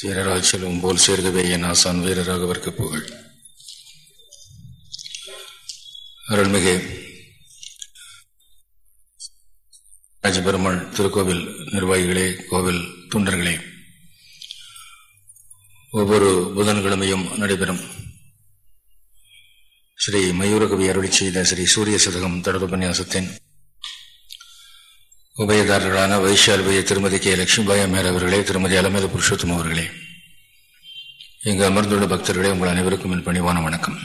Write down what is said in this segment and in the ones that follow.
சீரராக செல்வம் போல் சேர்கவே என் ஆசான் வீரராகவர்க்கு புகழ். அருள்மிகு ராஜபெருமாள் திருக்கோவில் நிர்வாகிகளே கோவில் தொண்டர்களே ஒவ்வொரு புதன்கிழமையும் நடைபெறும் ஸ்ரீ மயூரகவி அருளி செய்த ஸ்ரீ சூரிய சதகம் தொடர்புபன்யாசத்தின் உபயதாரர்களான வைஷால்பய திருமதி கே. லட்சுமிபாய் மேர் அவர்களே திருமதி அலமேல புருஷோத்தம் அவர்களே. இங்கு அமர்ந்துள்ள பக்தர்களே உங்கள் அனைவருக்கும் என் பணிவான வணக்கம்.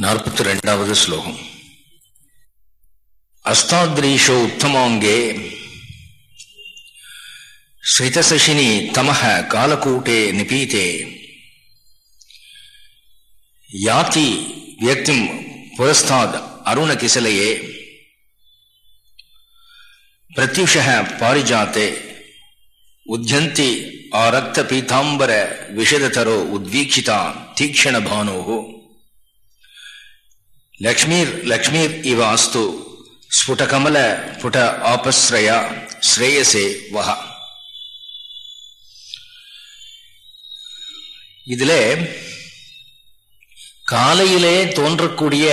நாற்பத்தி ரெண்டாவது ஸ்லோகம். அஸ்தாத்ரீஷோ உத்தமாங்கே ஸ்ரிதசசினி தமஹ காலக்கூட்டே நிபீதே. யாத்தி வியக்திம் புரஸ்தாத் அருணகிசலையே பிரத்யுஷக பாரிஜாத்தே. உத்தியந்தி ஆரக்த பீதாம்பர விஷதரோ உத்வீக்ஷிதான் தீக்ஷண பானோ லக்ஷ்மீர் லக்ஷ்மீர் இவ அஸ்து. ஸ்புடகமல புட ஆபஸ்ரயா ஸ்ரேயசே வஹா. இதிலே காலையிலே தோன்றக்கூடிய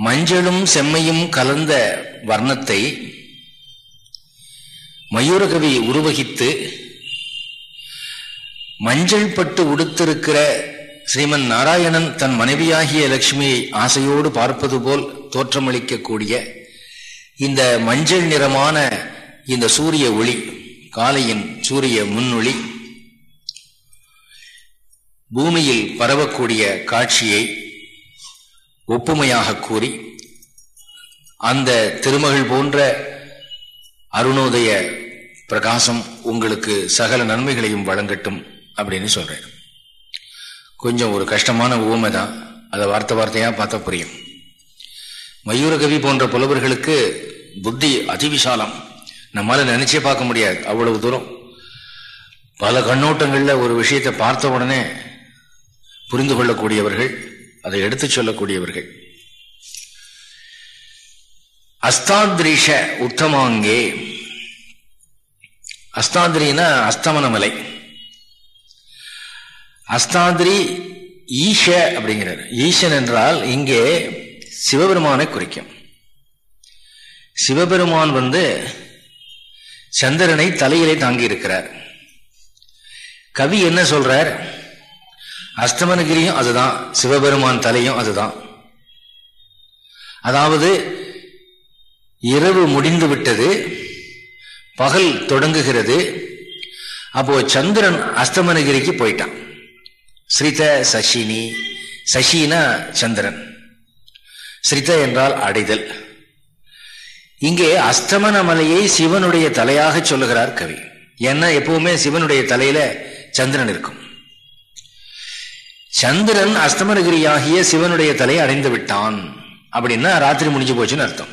மஞ்சளும் செம்மையும் கலந்த வர்ணத்தை மயூரகவி உருவகித்து மஞ்சள் பட்டு உடுத்திருக்கிற ஸ்ரீமன் நாராயணன் தன் மனைவியாகிய லட்சுமியை ஆசையோடு பார்ப்பது போல் தோற்றமளிக்கக்கூடிய இந்த மஞ்சள் நிறமான இந்த சூரிய ஒளி காலையின் சூரிய முன்னொளி பூமியில் பரவக்கூடிய காட்சியை ஒப்புமையாக கூறி அந்த திருமகள் போன்ற அருணோதய பிரகாசம் உங்களுக்கு சகல நன்மைகளையும் வழங்கட்டும் அப்படின்னு சொல்றேன் கொஞ்சம் ஒரு கஷ்டமான ஊமை தான் அதை வார்த்தை வார்த்தையா பார்த்தா புரியும். மயூரகவி போன்ற புலவர்களுக்கு புத்தி அதிவிசாலம். நம்மளால நினைச்சே பார்க்க முடியாது அவ்வளவு தூரம். பல கண்ணோட்டங்களில் ஒரு விஷயத்தை பார்த்த உடனே புரிந்து கொள்ளக்கூடியவர்கள் அதை எடுத்து சொல்லக்கூடியவர்கள். அஸ்தாத்ரிஷ உத்தமாங்கே. அஸ்தாத்ரினா அஸ்தமனமலை. அஸ்தாத்ரி ஈஷ அப்படிங்கிறார். ஈஷன் என்றால் இங்கே சிவபெருமானை குறிக்கும். சிவபெருமான் வந்து சந்திரனை தலையிலே தாங்கி இருக்கிறார் கவி என்ன சொல்றார்? அஷ்டமனகிரியும் அதுதான் சிவபெருமான் தலையும் அதுதான். அதாவது இரவு முடிந்து விட்டது பகல் தொடங்குகிறது அப்போ சந்திரன் அஸ்தமனகிரிக்கு போயிட்டான். ஸ்ரித சசினி சசினா சந்திரன். ஸ்ரித என்றால் அடைதல். இங்கே அஸ்தமன மலையை சிவனுடைய தலையாக சொல்லுகிறார் கவி. ஏன்னா எப்பவுமே சிவனுடைய தலையில சந்திரன் இருக்கும். சந்திரன் அஸ்தமனகிரியாகிய சிவனுடைய தலையை அடைந்து விட்டான். அப்படின்னா ராத்திரி முடிஞ்சு போச்சுன்னு அர்த்தம்.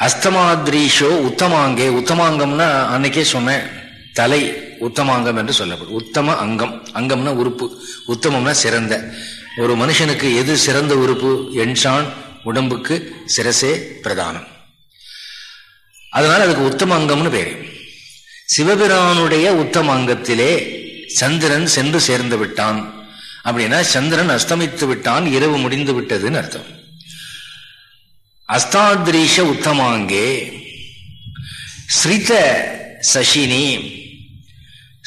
அஸ்தமாத்ரீஷோ உத்தமாங்கே உத்தமாங்கம்னா அன்னைக்கே சொன்னேன் தலை உத்தமாங்கம் என்று சொல்லப்படும். உத்தம அங்கம் அங்கம்னா உறுப்பு உத்தமம்னா சிறந்த. ஒரு மனுஷனுக்கு எது சிறந்த உறுப்பு? என்ஷான் உடம்புக்கு சிரசே பிரதானம். அதனால அதுக்கு உத்தம அங்கம்னு பேரு. சிவபிரானுடைய உத்தம அங்கத்திலே சந்திரன் சென்று சேர்ந்து விட்டான். அப்படின்னா சந்திரன் அஸ்தமித்து விட்டான் இரவு முடிந்து விட்டதுன்னு அர்த்தம். அஸ்தாத்ரீஷ உத்தமாங்கே ஸ்ரித சசினி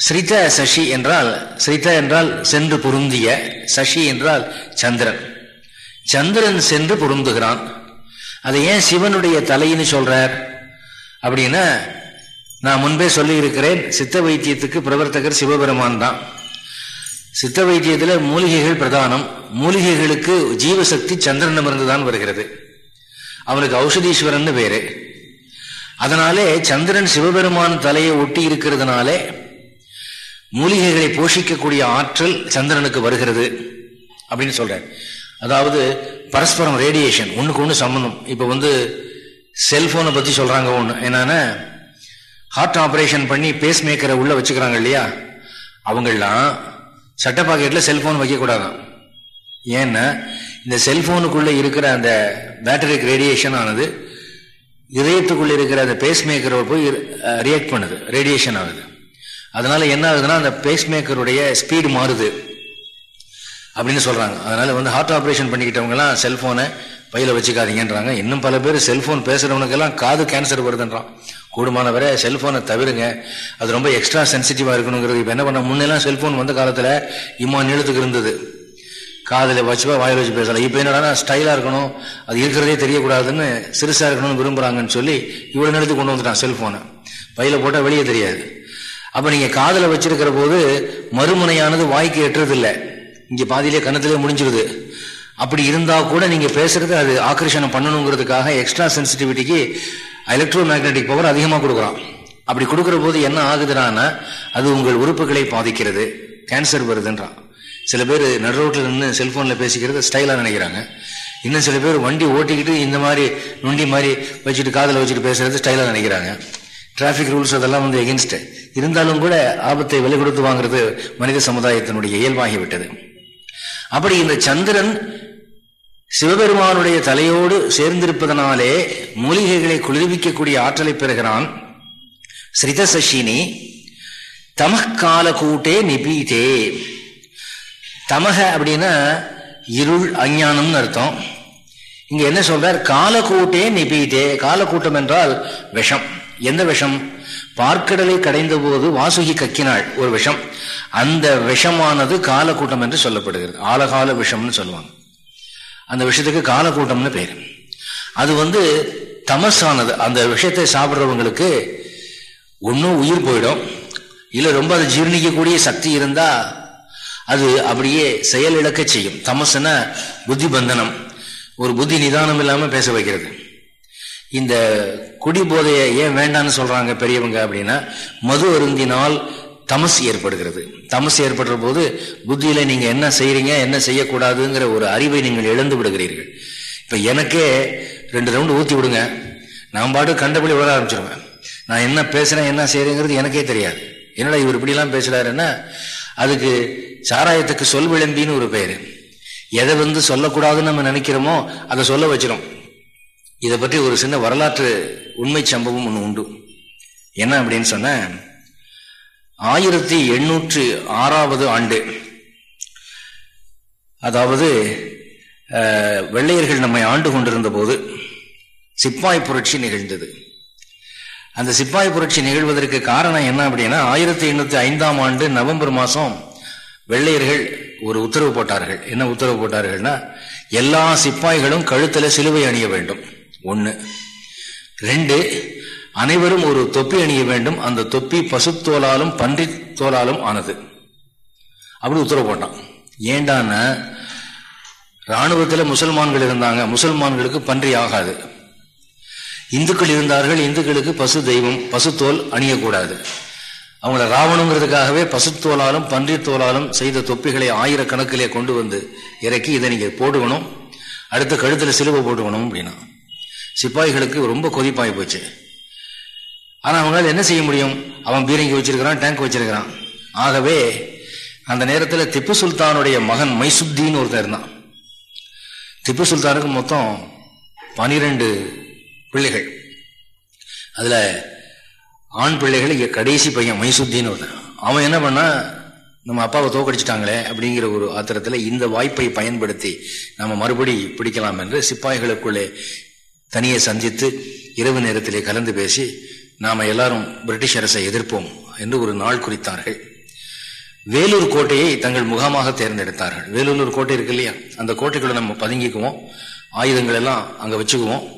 ஸ்ரித சசி என்றால் ஸ்ரித என்றால் சென்று பொருந்திய சசி என்றால் சந்திரன். சந்திரன் சென்று பொருந்துகிறான். அதை ஏன் சிவனுடைய தலைன்னு சொல்றார்? அப்படின்னா நான் முன்பே சொல்லியிருக்கிறேன் சித்த வைத்தியத்துக்கு பிரவர்த்தகர் சிவபெருமான் தான். சித்த வைத்தியத்தில் மூலிகைகள் பிரதானம். மூலிகைகளுக்கு ஜீவசக்தி சந்திரனிடமிருந்து தான் வருகிறது. அவனுக்கு ஔஷதீஸ்வரன் பேரு. அதனாலே சந்திரன் சிவபெருமான் தலையை ஒட்டி இருக்கிறதுனாலே மூலிகைகளை போஷிக்கக்கூடிய ஆற்றல் சந்திரனுக்கு வருகிறது அப்படின்னு சொல்றார். அதாவது பரஸ்பரம் ரேடியேஷன் ஒண்ணுக்கு ஒன்று சம்பந்தம். இப்போ வந்து செல்போனை பத்தி சொல்றாங்க ஒன்று என்னன்னா ஹார்ட் ஆபரேஷன் பண்ணி பேஸ் மேக்கரை உள்ள வச்சுக்கிறாங்க இல்லையா? அவங்கெல்லாம் சட்ட பாக்கெட்டில் செல்போன் வைக்கக்கூடாதான் ஏன்னா இந்த செல்ஃபோனுக்குள்ளே இருக்கிற அந்த பேட்டரிக் ரேடியேஷன் ஆனது இதயத்துக்குள்ளே இருக்கிற அந்த பேஸ் மேக்கரை போய் ரியாக்ட் பண்ணுது ரேடியேஷன் ஆகுது. அதனால என்ன ஆகுதுன்னா அந்த பேஸ் மேக்கருடைய ஸ்பீடு மாறுது. அப்படின்னு சொல்கிறாங்க அதனால வந்து ஹார்ட் ஆப்ரேஷன் பண்ணிக்கிட்டவங்கலாம் செல்ஃபோனை பையில வச்சுக்காதீங்கன்றாங்க. இன்னும் பல பேர் செல்போன் பேசுறவனுக்கெல்லாம் காது கேன்சர் வருதுன்றான். கூடுமான வரை செல்போனை தவிருங்க. அது ரொம்ப எக்ஸ்ட்ரா சென்சிட்டிவா இருக்கணுங்கிறது. இப்போ என்ன பண்ண முன்னெல்லாம் செல்போன் வந்த காலத்துல இம்மா நீளத்துக்கு இருந்தது. காதில் வச்சுப்பா வாயில் வச்சு பேசலாம் இப்போ என்னடா ஸ்டைலாக இருக்கணும். அது இருக்கிறதே தெரியக்கூடாதுன்னு சிறுசாக இருக்கணும்னு விரும்புகிறாங்கன்னு சொல்லி இவ்வளோ நிலத்து கொண்டு வந்துட்டான் செல்ஃபோனை பையில் போட்டால் வெளியே தெரியாது. அப்போ நீங்கள் காதில் வச்சிருக்கிற போது மறுமுனையானது வாய்க்கு எட்டுறதில்லை. இங்கே பாதியிலே கணத்திலே முடிஞ்சிருது. அப்படி இருந்தால் கூட நீங்கள் பேசுறது அது ஆக்கர்ஷணம் பண்ணணுங்கிறதுக்காக எக்ஸ்ட்ரா சென்சிட்டிவிட்டிக்கு எலக்ட்ரோ மேக்னெட்டிக் பவர் அதிகமாக கொடுக்குறான். அப்படி கொடுக்குற போது என்ன ஆகுதுன்னா அது உங்கள் உறுப்புகளை பாதிக்கிறது. கேன்சர் வருதுன்றான். சில பேர் நடு ரோட்டில் நின்று செல்ஃபோனில் பேசிக்கிறது ஸ்டைலாக நினைக்கிறாங்க. இன்னும் சில பேர் வண்டி ஓட்டிக்கிட்டு இந்த மாதிரி நொண்டி மாதிரி வச்சுட்டு காதில் வச்சுட்டு பேசுறது ஸ்டைலாக நினைக்கிறாங்க. டிராஃபிக் ரூல்ஸ் அதெல்லாம் வந்து எகென்ஸ்ட் இருந்தாலும் கூட ஆபத்தை விலை கொடுத்து வாங்குறது மனித சமுதாயத்தினுடைய இயல்பாகிவிட்டது. அப்படி இந்த சந்திரன் சிவபெருமானுடைய தலையோடு சேர்ந்திருப்பதனாலே மூலிகைகளை குளிர்விக்கக்கூடிய ஆற்றலை பெறுகிறான் ஸ்ரிதசசினி தமக்கால கூட்டே நிபீதே. தமக அப்படின்னா இருள் அஞ்ஞானம்னு அர்த்தம். இங்க என்ன சொல்றார்? காலக்கூட்டே நிபீதே. காலக்கூட்டம் என்றால் விஷம். எந்த விஷம்? பார்க்கடலை கடைந்த போது வாசுகி கக்கினாள் ஒரு விஷம். அந்த விஷமானது காலக்கூட்டம் என்று சொல்லப்படுகிறது. ஆலகால விஷம்னு சொல்லுவாங்க. அந்த விஷயத்துக்கு காலக்கூட்டம்னு பேர். அது வந்து தமசானது அந்த விஷயத்தை சாப்பிட்றவங்களுக்கு ஒன்றும் உயிர் போயிடும். இல்லை ரொம்ப அது ஜீர்ணிக்கக்கூடிய சக்தி இருந்தால் அது அப்படியே செயல் இழக்க செய்யும். தமசுனா புத்தி பந்தனம் ஒரு புத்தி நிதானம் இல்லாமல் பேச வைக்கிறது. இந்த குடி போதையை ஏன் வேண்டான்னு சொல்கிறாங்க பெரியவங்க அப்படின்னா மது அருந்தினால் தமஸ் ஏற்படுகிறது. தமஸ் ஏற்படுற போது புத்தியில நீங்க என்ன செய்யறீங்க என்ன செய்யக்கூடாதுங்கிற ஒரு அறிவை நீங்கள் இழந்து விடுகிறீர்கள். இப்ப எனக்கே ரெண்டு ரவுண்டு ஊத்தி விடுங்க. நான் பாட்டு கண்டபடி விட ஆரம்பிச்சிருவேன். நான் என்ன பேசுறேன் என்ன செய்யறேங்கிறது எனக்கே தெரியாது. என்னடா இவர் இப்படிலாம் பேசுறாருன்னா அதுக்கு சாராயத்துக்கு சொல் விளம்பின்னு ஒரு பெயர் எதை வந்து சொல்லக்கூடாதுன்னு நம்ம நினைக்கிறோமோ அதை சொல்ல வச்சிடும் இதை பற்றி ஒரு சின்ன வரலாற்று உண்மை சம்பவம் ஒன்று உண்டு. என்ன அப்படின்னு சொன்ன ஆயிரத்தி எண்ணூற்று ஆறாவது ஆண்டு. அதாவது வெள்ளையர்கள் நம்மை ஆண்டு கொண்டிருந்த போது சிப்பாய் புரட்சி நிகழ்ந்தது. அந்த சிப்பாய் புரட்சி நிகழ்வதற்கு காரணம் என்ன அப்படின்னா ஆயிரத்தி எண்ணூற்றி ஐந்தாம் ஆண்டு நவம்பர் மாதம் வெள்ளையர்கள் ஒரு உத்தரவு போட்டார்கள். என்ன உத்தரவு போட்டார்கள்னா எல்லா சிப்பாய்களும் கழுத்தில் சிலுவை அணிய வேண்டும். ஒன்று ரெண்டு அனைவரும் ஒரு தொப்பி அணிய வேண்டும். அந்த தொப்பி பசுத்தோலாலும் பன்றி தோலாலும் ஆனது. அப்படி உத்தரவு போட்டான். ஏண்டான ராணுவத்தில் முசல்மான்கள் இருந்தாங்க. முசல்மான்களுக்கு பன்றி ஆகாது. இந்துக்கள் இருந்தார்கள். இந்துக்களுக்கு பசு தெய்வம் பசுத்தோல் அணியக்கூடாது. அவங்கள ராவணுங்கிறதுக்காகவே பசுத்தோலாலும் பன்றித்தோலாலும் செய்த தொப்பிகளை ஆயிரக்கணக்கிலே கொண்டு வந்து இறக்கி இதை நீங்கள் போட்டுக்கணும் அடுத்த கழுத்தில் சிலுவை போட்டுக்கணும் அப்படின்னா. சிப்பாய்களுக்கு ரொம்ப கொதிப்பாய் போச்சு. ஆனா அவங்களால என்ன செய்ய முடியும்? அவன் பீரங்கி வச்சிருக்கிறான் டேங்க் வச்சிருக்கிறான். ஆகவே அந்த நேரத்தில் திப்பு சுல்தானுடைய மகன் மைசுத்தீன் ஒருத்தர் இருந்தான். திப்பு சுல்தானுக்கு மொத்தம் பனிரெண்டு பிள்ளைகள். அதில் ஆண் பிள்ளைகள் கடைசி பையன் மைசுத்தின்னு ஒருத்தன். அவன் என்ன பண்ணா நம்ம அப்பாவை தோக்கடிச்சிட்டாங்களே அப்படிங்கிற ஒரு ஆத்திரத்தில் இந்த வாய்ப்பை பயன்படுத்தி நம்ம மறுபடி பிடிக்கலாம் என்று சிப்பாய்களுக்குள்ளே தனியை சந்தித்து இரவு நேரத்திலே கலந்து பேசி நாம எல்லாரும் பிரிட்டிஷ் அரசை எதிர்ப்போம் என்று ஒரு நாள் குறித்தார்கள். வேலூர் கோட்டையை தங்கள் முகமாக தேர்ந்தெடுத்தார்கள். வேலூர் கோட்டை இருக்கு இல்லையா? அந்த கோட்டைக்குள்ள நம்ம பதுங்கிக்குவோம். ஆயுதங்கள் எல்லாம் அங்க வச்சுக்குவோம்.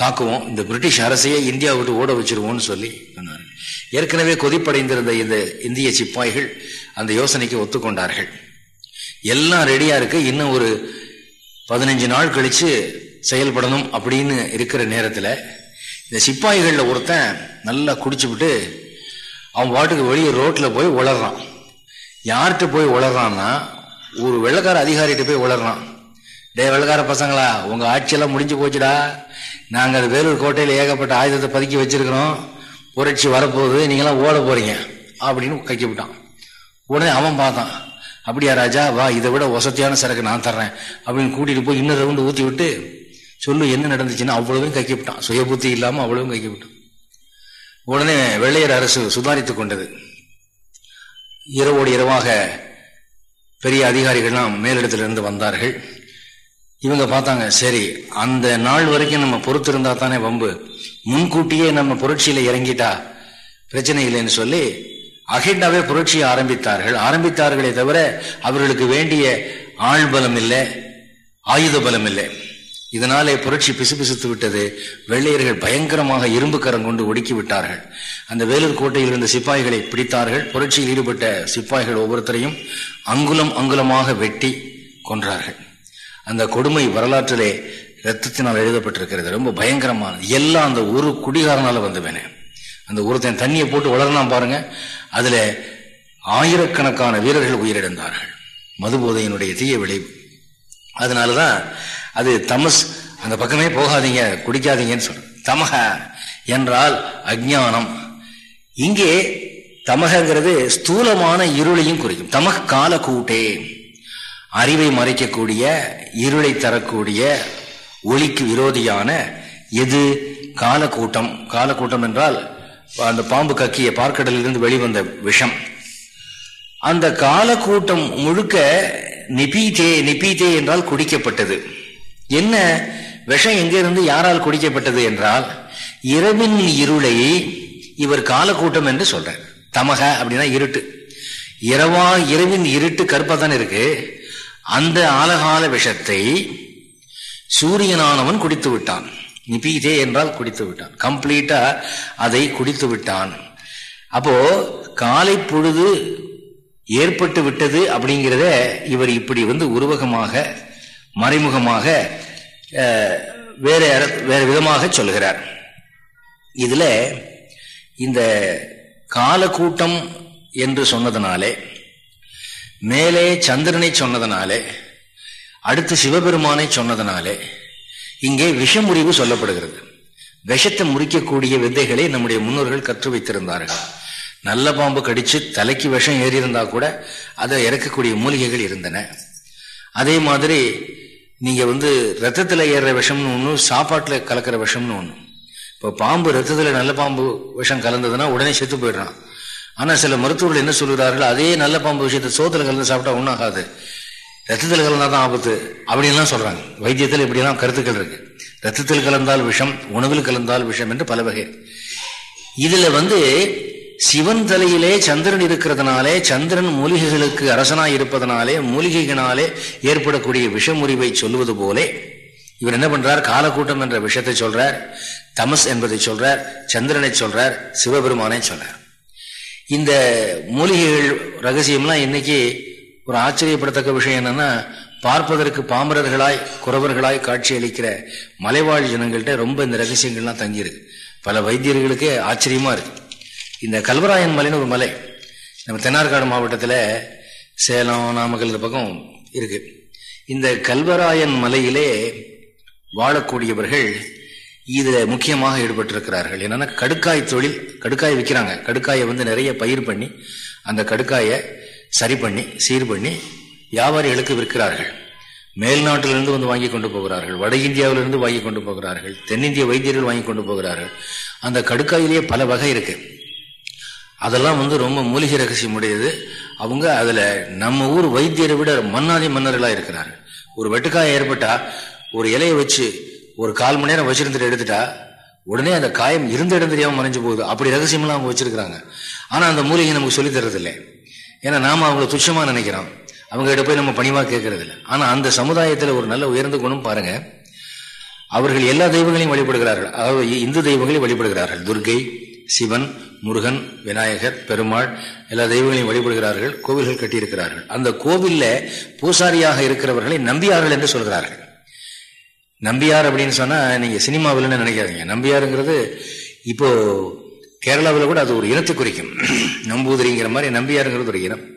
தாக்குவோம். இந்த பிரிட்டிஷ் அரசையே இந்தியா விட்டு ஓட வச்சிருவோம்னு சொல்லி சொன்னார்கள். ஏற்கனவே கொதிப்படைந்திருந்த இந்த இந்திய சிப்பாய்கள் அந்த யோசனைக்கு ஒத்துக்கொண்டார்கள். எல்லாம் ரெடியா இருக்கு. இன்னும் ஒரு பதினஞ்சு நாள் கழிச்சு செயல்படணும் அப்படின்னு இருக்கிற நேரத்தில் இந்த சிப்பாய்களில் ஒருத்தன் நல்லா குடிச்சுவிட்டு அவன் பாட்டுக்கு வெளியே ரோட்டில் போய் உளறான். யார்கிட்ட போய் உளறான்னா ஒரு வெள்ளக்கார அதிகாரிகிட்ட போய் உளறான். டே வெள்ளக்கார பசங்களா உங்கள் ஆட்சியெல்லாம் முடிஞ்சு போச்சுடா. நாங்கள் அது வேலூர் கோட்டையில் ஏகப்பட்ட ஆயுதத்தை பதுக்கி வச்சிருக்கிறோம். புரட்சி வரப்போகுது நீங்களாம் ஓட போறீங்க அப்படின்னு கைக்கி விட்டான் உடனே அவன் பார்த்தான் அப்படியா ராஜா வா இதை விட வசதியான சரக்கு நான் தர்றேன் அப்படின்னு கூட்டிகிட்டு போய் இன்னொரு ரவுண்டு ஊற்றி விட்டு சொல்லு என்ன நடந்துச்சுன்னா அவ்வளவும் கக்கிவிட்டான் சுய புத்தி இல்லாமல் அவ்வளவும் கக்கிவிட்டான் உடனே வெள்ளையர் அரசு சுதாரித்துக் கொண்டது. இரவோடு இரவாக பெரிய அதிகாரிகள்லாம் மேலிடத்திலிருந்து வந்தார்கள். இவங்க பார்த்தாங்க சரி அந்த நாள் வரைக்கும் நம்ம பொறுத்திருந்தா தானே வம்பு. முன்கூட்டியே நம்ம புரட்சியில் இறங்கிட்டா பிரச்சனை இல்லைன்னு சொல்லி அகிண்டாவே புரட்சியை ஆரம்பித்தார்கள். ஆரம்பித்தார்களே தவிர அவர்களுக்கு வேண்டிய ஆள் பலம் இல்லை ஆயுத பலம் இல்லை. இதனாலே புரட்சி பிசுபிசுத்து விட்டது. வெள்ளையர்கள் பயங்கரமாக இரும்பு கரம் கொண்டு ஒடுக்கி விட்டார்கள் அந்த வேலூர் கோட்டையில் இருந்த சிப்பாய்களை பிடித்தார்கள். புரட்சியில் ஈடுபட்ட சிப்பாய்கள் ஒவ்வொருத்தரையும் அங்குலம் அங்குலமாக வெட்டி கொன்றார்கள். அந்த கொடுமை வரலாற்றிலே ரத்தத்தினால் எழுதப்பட்டிருக்கிறது. ரொம்ப பயங்கரமானது. எல்லாம் அந்த ஒரு குடிகாரனால வந்தவனே. அந்த ஒருத்தன் தண்ணியை போட்டு வளரலாம் பாருங்க. அதுல ஆயிரக்கணக்கான வீரர்கள் உயிரிழந்தார்கள். மதுபோதையினுடைய தீய விளைவு. அதனாலதான் அது தமஸ் அந்த பக்கமே போகாதீங்க குடிக்காதீங்கன்னு சொல்ற தமக என்றால் அஜானம் இங்கே தமகங்கிறது ஸ்தூலமான இருளையும் குறிக்கும். தமக கால கூட்டே அறிவை மறைக்கக்கூடிய இருளை தரக்கூடிய ஒளிக்கு விரோதியான எது? காலக்கூட்டம். காலக்கூட்டம் என்றால் அந்த பாம்பு கக்கிய பார்க்கடலிலிருந்து வெளிவந்த விஷம். அந்த காலக்கூட்டம் முழுக்க நிபீதே நிபீதே என்றால் குடிக்கப்பட்டது. என்ன? விஷம் எங்கிருந்து யாரால் குடிக்கப்பட்டது என்றால் இரவின் இருளை இவர் காலக்கூட்டம் என்று சொல்றார். தமக அப்படின்னா இருட்டு. இரவா இரவின் இருட்டு கருப்பாதான் இருக்கு. அந்த ஆலகால விஷத்தை சூரியனானவன் குடித்து விட்டான். நிபீதே என்றால் குடித்து விட்டான். கம்ப்ளீட்டா அதை குடித்து விட்டான். அப்போ காலை பொழுது ஏற்பட்டு விட்டது அப்படிங்கிறத இவர் இப்படி வந்து உருவகமாக மறைமுகமாக வேற வேற விதமாக சொல்லுகிறார். இதுல இந்த காலக்கூட்டம் என்று சொன்னதுனாலே மேலே சந்திரனை சொன்னதனாலே அடுத்து சிவபெருமானை சொன்னதனாலே இங்கே விஷமுறிவு சொல்லப்படுகிறது. விஷத்தை முறிக்கக்கூடிய வித்தைகளை நம்முடைய முன்னோர்கள் கற்று வைத்திருந்தார்கள். நல்ல பாம்பு கடிச்சு தலைக்கு விஷம் ஏறி இருந்தா கூட அதை இறக்கக்கூடிய மூலிகைகள் இருந்தன. அதே மாதிரி நீங்க வந்து ரத்தத்துல ஏறுற விஷம்னு ஒண்ணு சாப்பாட்டுல கலக்கிற விஷம்னு ஒண்ணு. இப்போ பாம்பு ரத்தத்துல நல்ல பாம்பு விஷம் கலந்ததுன்னா உடனே செத்து போயிடுறான். ஆனா சில மருத்துவர்கள் என்ன சொல்கிறார்கள் அதே நல்ல பாம்பு விஷயத்தை சோத்துல கலந்து சாப்பிட்டா ஒன்றும் ஆகாது. ரத்தத்தில் கலந்தால் தான் ஆபத்து அப்படின்லாம் சொல்றாங்க. வைத்தியத்தில் இப்படிலாம் கருத்துக்கள் இருக்கு. ரத்தத்தில் கலந்தால் விஷம் உணவில் கலந்தால் விஷம் என்று பல வகை. இதுல வந்து சிவன் தலையிலே சந்திரன் இருக்கிறதுனாலே சந்திரன் மூலிகைகளுக்கு அரசனாய் இருப்பதனாலே மூலிகைகளாலே ஏற்படக்கூடிய விஷமுறிவை சொல்லுவது போலே இவர் என்ன பண்றார்? காலக்கூட்டம் என்ற விஷயத்தை சொல்றார். தமஸ் என்பதை சொல்றார். சந்திரனை சொல்றார். சிவபெருமானை சொல்றார். இந்த மூலிகைகள் ரகசியம்லாம் இன்னைக்கு ஒரு ஆச்சரியப்படத்தக்க விஷயம் என்னன்னா பார்ப்பதற்கு பாமரர்களாய் குறவர்களாய் காட்சி அளிக்கிற மலைவாழ் ஜனங்கள்கிட்ட ரொம்ப இந்த ரகசியங்கள்லாம் தங்கியிருக்கு. பல வைத்தியர்களுக்கே ஆச்சரியமா இருக்கு. இந்த கல்வராயன் மலைன்னு ஒரு மலை. நம்ம தென்னார்காடு மாவட்டத்தில் சேலம் நாமக்கல் இந்த பக்கம் இருக்கு. இந்த கல்வராயன் மலையிலே வாழக்கூடியவர்கள் இதில் முக்கியமாக ஈடுபட்டிருக்கிறார்கள். என்னன்னா கடுக்காய் தொழில் கடுக்காய் விற்கிறாங்க கடுக்காயை வந்து நிறைய பயிர் பண்ணி அந்த கடுக்காயை சரி பண்ணி சீர் பண்ணி வியாபாரிகளுக்கு விற்கிறார்கள். மேல்நாட்டிலிருந்து வந்து வாங்கி கொண்டு போகிறார்கள். வட இந்தியாவிலிருந்து வாங்கி கொண்டு போகிறார்கள். தென்னிந்திய வைத்தியர்கள் வாங்கி கொண்டு போகிறார்கள். அந்த கடுக்காயிலேயே பல வகை இருக்குது அதெல்லாம் வந்து ரொம்ப மூலிகை ரகசியம் உடையது அவங்க அதில் நம்ம ஊர் வைத்தியரை விட மன்னாதி மன்னர்களாக இருக்கிறாங்க. ஒரு வெட்டுக்காயம் ஏற்பட்டா ஒரு இலையை வச்சு ஒரு கால் மணி நேரம் வச்சிருந்துட்டு எடுத்துட்டா உடனே அந்த காயம் இருந்த இடம் தெரியாமல் மறைஞ்சு போகுது. அப்படி ரகசியம்லாம் அவங்க வச்சிருக்கிறாங்க. ஆனால் அந்த மூலிகை நமக்கு சொல்லி தரதில்லை ஏன்னா நாம் அவங்கள துச்சமாக நினைக்கிறோம். அவங்ககிட்ட போய் நம்ம பணிவாக கேட்கறது இல்லை அந்த சமுதாயத்தில் ஒரு நல்ல உயர்ந்த குணம் பாருங்க. அவர்கள் எல்லா தெய்வங்களையும் வழிபடுகிறார்கள். அதாவது இந்து தெய்வங்களையும் வழிபடுகிறார்கள். துர்கை சிவன் முருகன் விநாயகர் பெருமாள் எல்லா தெய்வங்களையும் வழிபடுகிறார்கள் கோவில்கள் கட்டியிருக்கிறார்கள். அந்த கோவில்ல பூசாரியாக இருக்கிறவர்களை நம்பியார்கள் என்று சொல்கிறார்கள். நம்பியார் அப்படின்னு சொன்னால் நீங்கள் சினிமாவில்னு நினைக்காதீங்க. நம்பியாருங்கிறது இப்போ கேரளாவில் கூட அது ஒரு இனத்தை குறிக்கும். நம்பூதிரிங்கிற மாதிரி நம்பியாருங்கிறது ஒரு இனம்.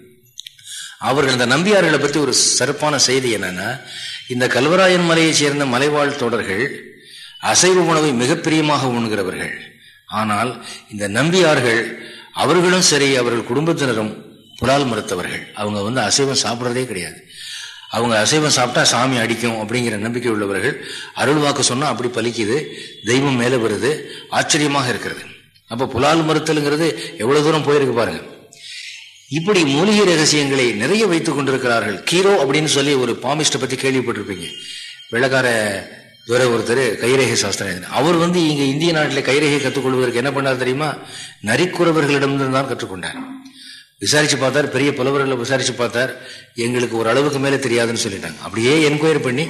அவர்கள் இந்த நம்பியார்களை பற்றி ஒரு சிறப்பான செய்தி என்னன்னா இந்த கல்வராயன் மலையைச் சேர்ந்த மலைவாழ் தொடர்கள் அசைவ உணவை மிக பிரியமாக உண்கிறவர்கள் ஆனால் இந்த நம்பியார்கள் அவர்களும் சரி அவர்கள் குடும்பத்தினரும் புலால் மறுத்தவர்கள். அவங்க வந்து அசைவம் சாப்பிட்றதே கிடையாது. அவங்க அசைவம் சாப்பிட்டா சாமி அடிக்கும் அப்படிங்கிற நம்பிக்கை உள்ளவர்கள் அருள் வாக்கு சொன்னால் அப்படி பலிக்குது தெய்வம் மேலே வருது ஆச்சரியமாக இருக்கிறது. அப்போ புலால் மறுத்தலுங்கிறது எவ்வளோ தூரம் போயிருக்கு பாருங்க. இப்படி மூலிகை ரகசியங்களை நிறைய வைத்துக் கொண்டிருக்கிறார்கள். கீரோ அப்படின்னு சொல்லி ஒரு பாமிஸ்டை பற்றி கேள்விப்பட்டிருப்பீங்க. வெள்ளக்கார துரை ஒருத்தர் கைரேகை சாஸ்திரம் அவர் வந்து இங்கே இந்திய நாட்டில் கைரேகை கற்றுக்கொள்வதற்கு என்ன பண்ணார் தெரியுமா? நரிக்குறவர்களிடமிருந்து தான் கற்றுக்கொண்டார். விசாரிச்சு பார்த்தார் பெரிய புலவர்களை விசாரிச்சு பார்த்தார். எங்களுக்கு ஒரு அளவுக்கு மேலே தெரியாதுன்னு சொல்லிட்டாங்க. அப்படியே என்கொயர் பண்ணி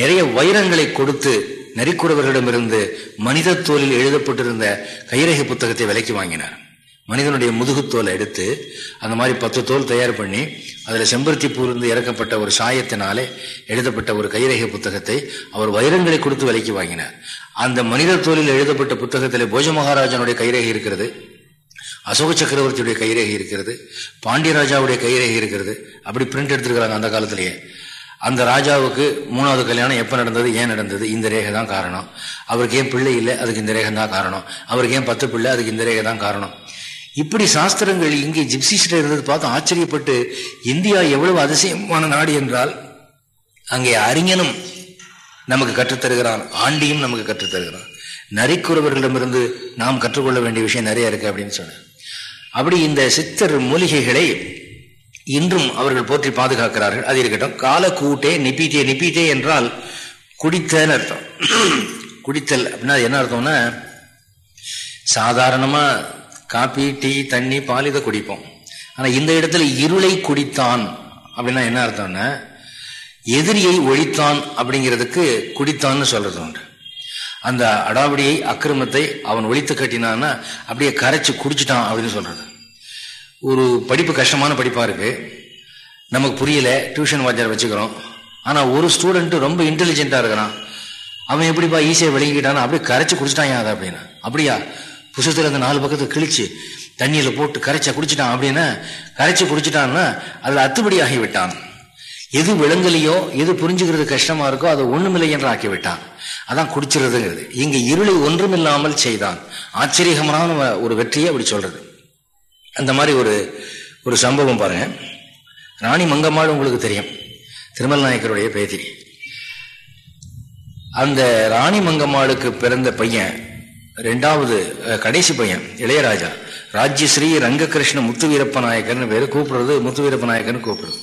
நிறைய வைரங்களை கொடுத்து நரிக்குறவர்களிடமிருந்து மனித தோலில் எழுதப்பட்டிருந்த கைரேகை புத்தகத்தை விலைக்கு வாங்கினார். மனிதனுடைய முதுகுத்தோலை எடுத்து அந்த மாதிரி பத்து தோல் தயார் பண்ணி அதில் செம்பருத்தி பூர்ந்து இறக்கப்பட்ட ஒரு சாயத்தினாலே எழுதப்பட்ட ஒரு கைரேகை புத்தகத்தை அவர் வைரங்களை கொடுத்து விலைக்கு வாங்கினார். அந்த மனித தோலில் எழுதப்பட்ட புத்தகத்தில் போஜ மகாராஜனுடைய கைரேகை இருக்கிறது அசோக சக்கரவர்த்தியுடைய கைரேகை இருக்கிறது பாண்டியராஜாவுடைய கைரேகை இருக்கிறது. அப்படி பிரிண்ட் எடுத்துருக்கிறாங்க அந்த காலத்திலேயே. அந்த ராஜாவுக்கு மூணாவது கல்யாணம் எப்போ நடந்தது ஏன் நடந்தது? இந்த ரேகை தான் காரணம். அவருக்கு ஏன் பிள்ளை இல்லை அதுக்கு இந்த ரேகை தான் காரணம். அவருக்கு ஏன் பத்து பிள்ளை அதுக்கு இந்த ரேகை தான் காரணம். இப்படி சாஸ்திரங்கள் இங்கே ஜிப்சிஸ்ட இருந்தது பார்த்து ஆச்சரியப்பட்டு இந்தியா எவ்வளவு அதிசயமான நாடு என்றால் அங்கே அறிஞனும் நமக்கு கற்றுத்தருகிறான் ஆண்டியும் நமக்கு கற்றுத்தருகிறான். நரிக்குறவர்களிடமிருந்து நாம் கற்றுக்கொள்ள வேண்டிய விஷயம் நிறைய இருக்கு அப்படின்னு சொன்னேன் அப்படி இந்த சித்தர் மூலிகைகளை இன்றும் அவர்கள் போற்றி பாதுகாக்கிறார்கள். அது இருக்கட்டும் கால கூட்டே நிப்பீத்தே நிப்பீத்தே என்றால் குடித்தல் அர்த்தம். குடித்தல் அப்படின்னா என்ன அர்த்தம்னா சாதாரணமாக காப்பி டீ தண்ணி பால் இதை குடிப்போம். ஆனா இந்த இடத்துல இருளை குடித்தான் அப்படின்னா என்ன அர்த்தம்னா எதிரியை ஒழித்தான் அப்படிங்கிறதுக்கு குடித்தான்னு சொல்றது உண்டு. அந்த அடாவடியை அக்கிரமத்தை அவன் ஒழித்து கட்டினான்னா அப்படியே கரைச்சி குடிச்சிட்டான் அப்படின்னு சொல்றது. ஒரு படிப்பு கஷ்டமான படிப்பா இருக்கு. நமக்கு புரியல டியூஷன் வாத்தியார் வச்சுக்கிறோம். ஆனா ஒரு ஸ்டூடெண்ட் ரொம்ப இன்டெலிஜென்ட்டாக இருக்கிறான். அவன் எப்படிப்பா ஈஸியா விளங்கிட்டான் அப்படியே கரைச்சி குடிச்சிட்டான் அதை அப்படின்னா? அப்படியா? புசத்தில் அந்த நாலு பக்கத்தை கிழிச்சு தண்ணியில் போட்டு கரைச்சா குடிச்சிட்டான் அப்படின்னா கரைச்சி குடிச்சிட்டான்னா அதில் அத்துப்படி ஆகிவிட்டான். எது விளங்கலையோ எது புரிஞ்சுக்கிறது கஷ்டமா இருக்கோ அதை ஒண்ணுமில்லை என்று ஆக்கிவிட்டான். அதான் குடிச்சிருதுங்கிறது இங்கு இருளை ஒன்றுமில்லாமல் செய்தான். ஆச்சரியகமான ஒரு வெற்றியை அப்படி சொல்றது. அந்த மாதிரி ஒரு ஒரு சம்பவம் பாருங்க. ராணி மங்கம்மாள் உங்களுக்கு தெரியும். திருமல் நாயக்கருடைய பேத்தி. அந்த ராணி மங்கம்மாளுக்கு பிறந்த பையன் ரெண்டாவது கடைசி பையன் இளையராஜா. ராஜ்யஸ்ரீ ரங்ககிருஷ்ண முத்துவீரப்ப நாயக்கர்னு பேர் கூப்பிடுறது முத்துவீரப்ப நாயக்கர்னு கூப்பிடுறது.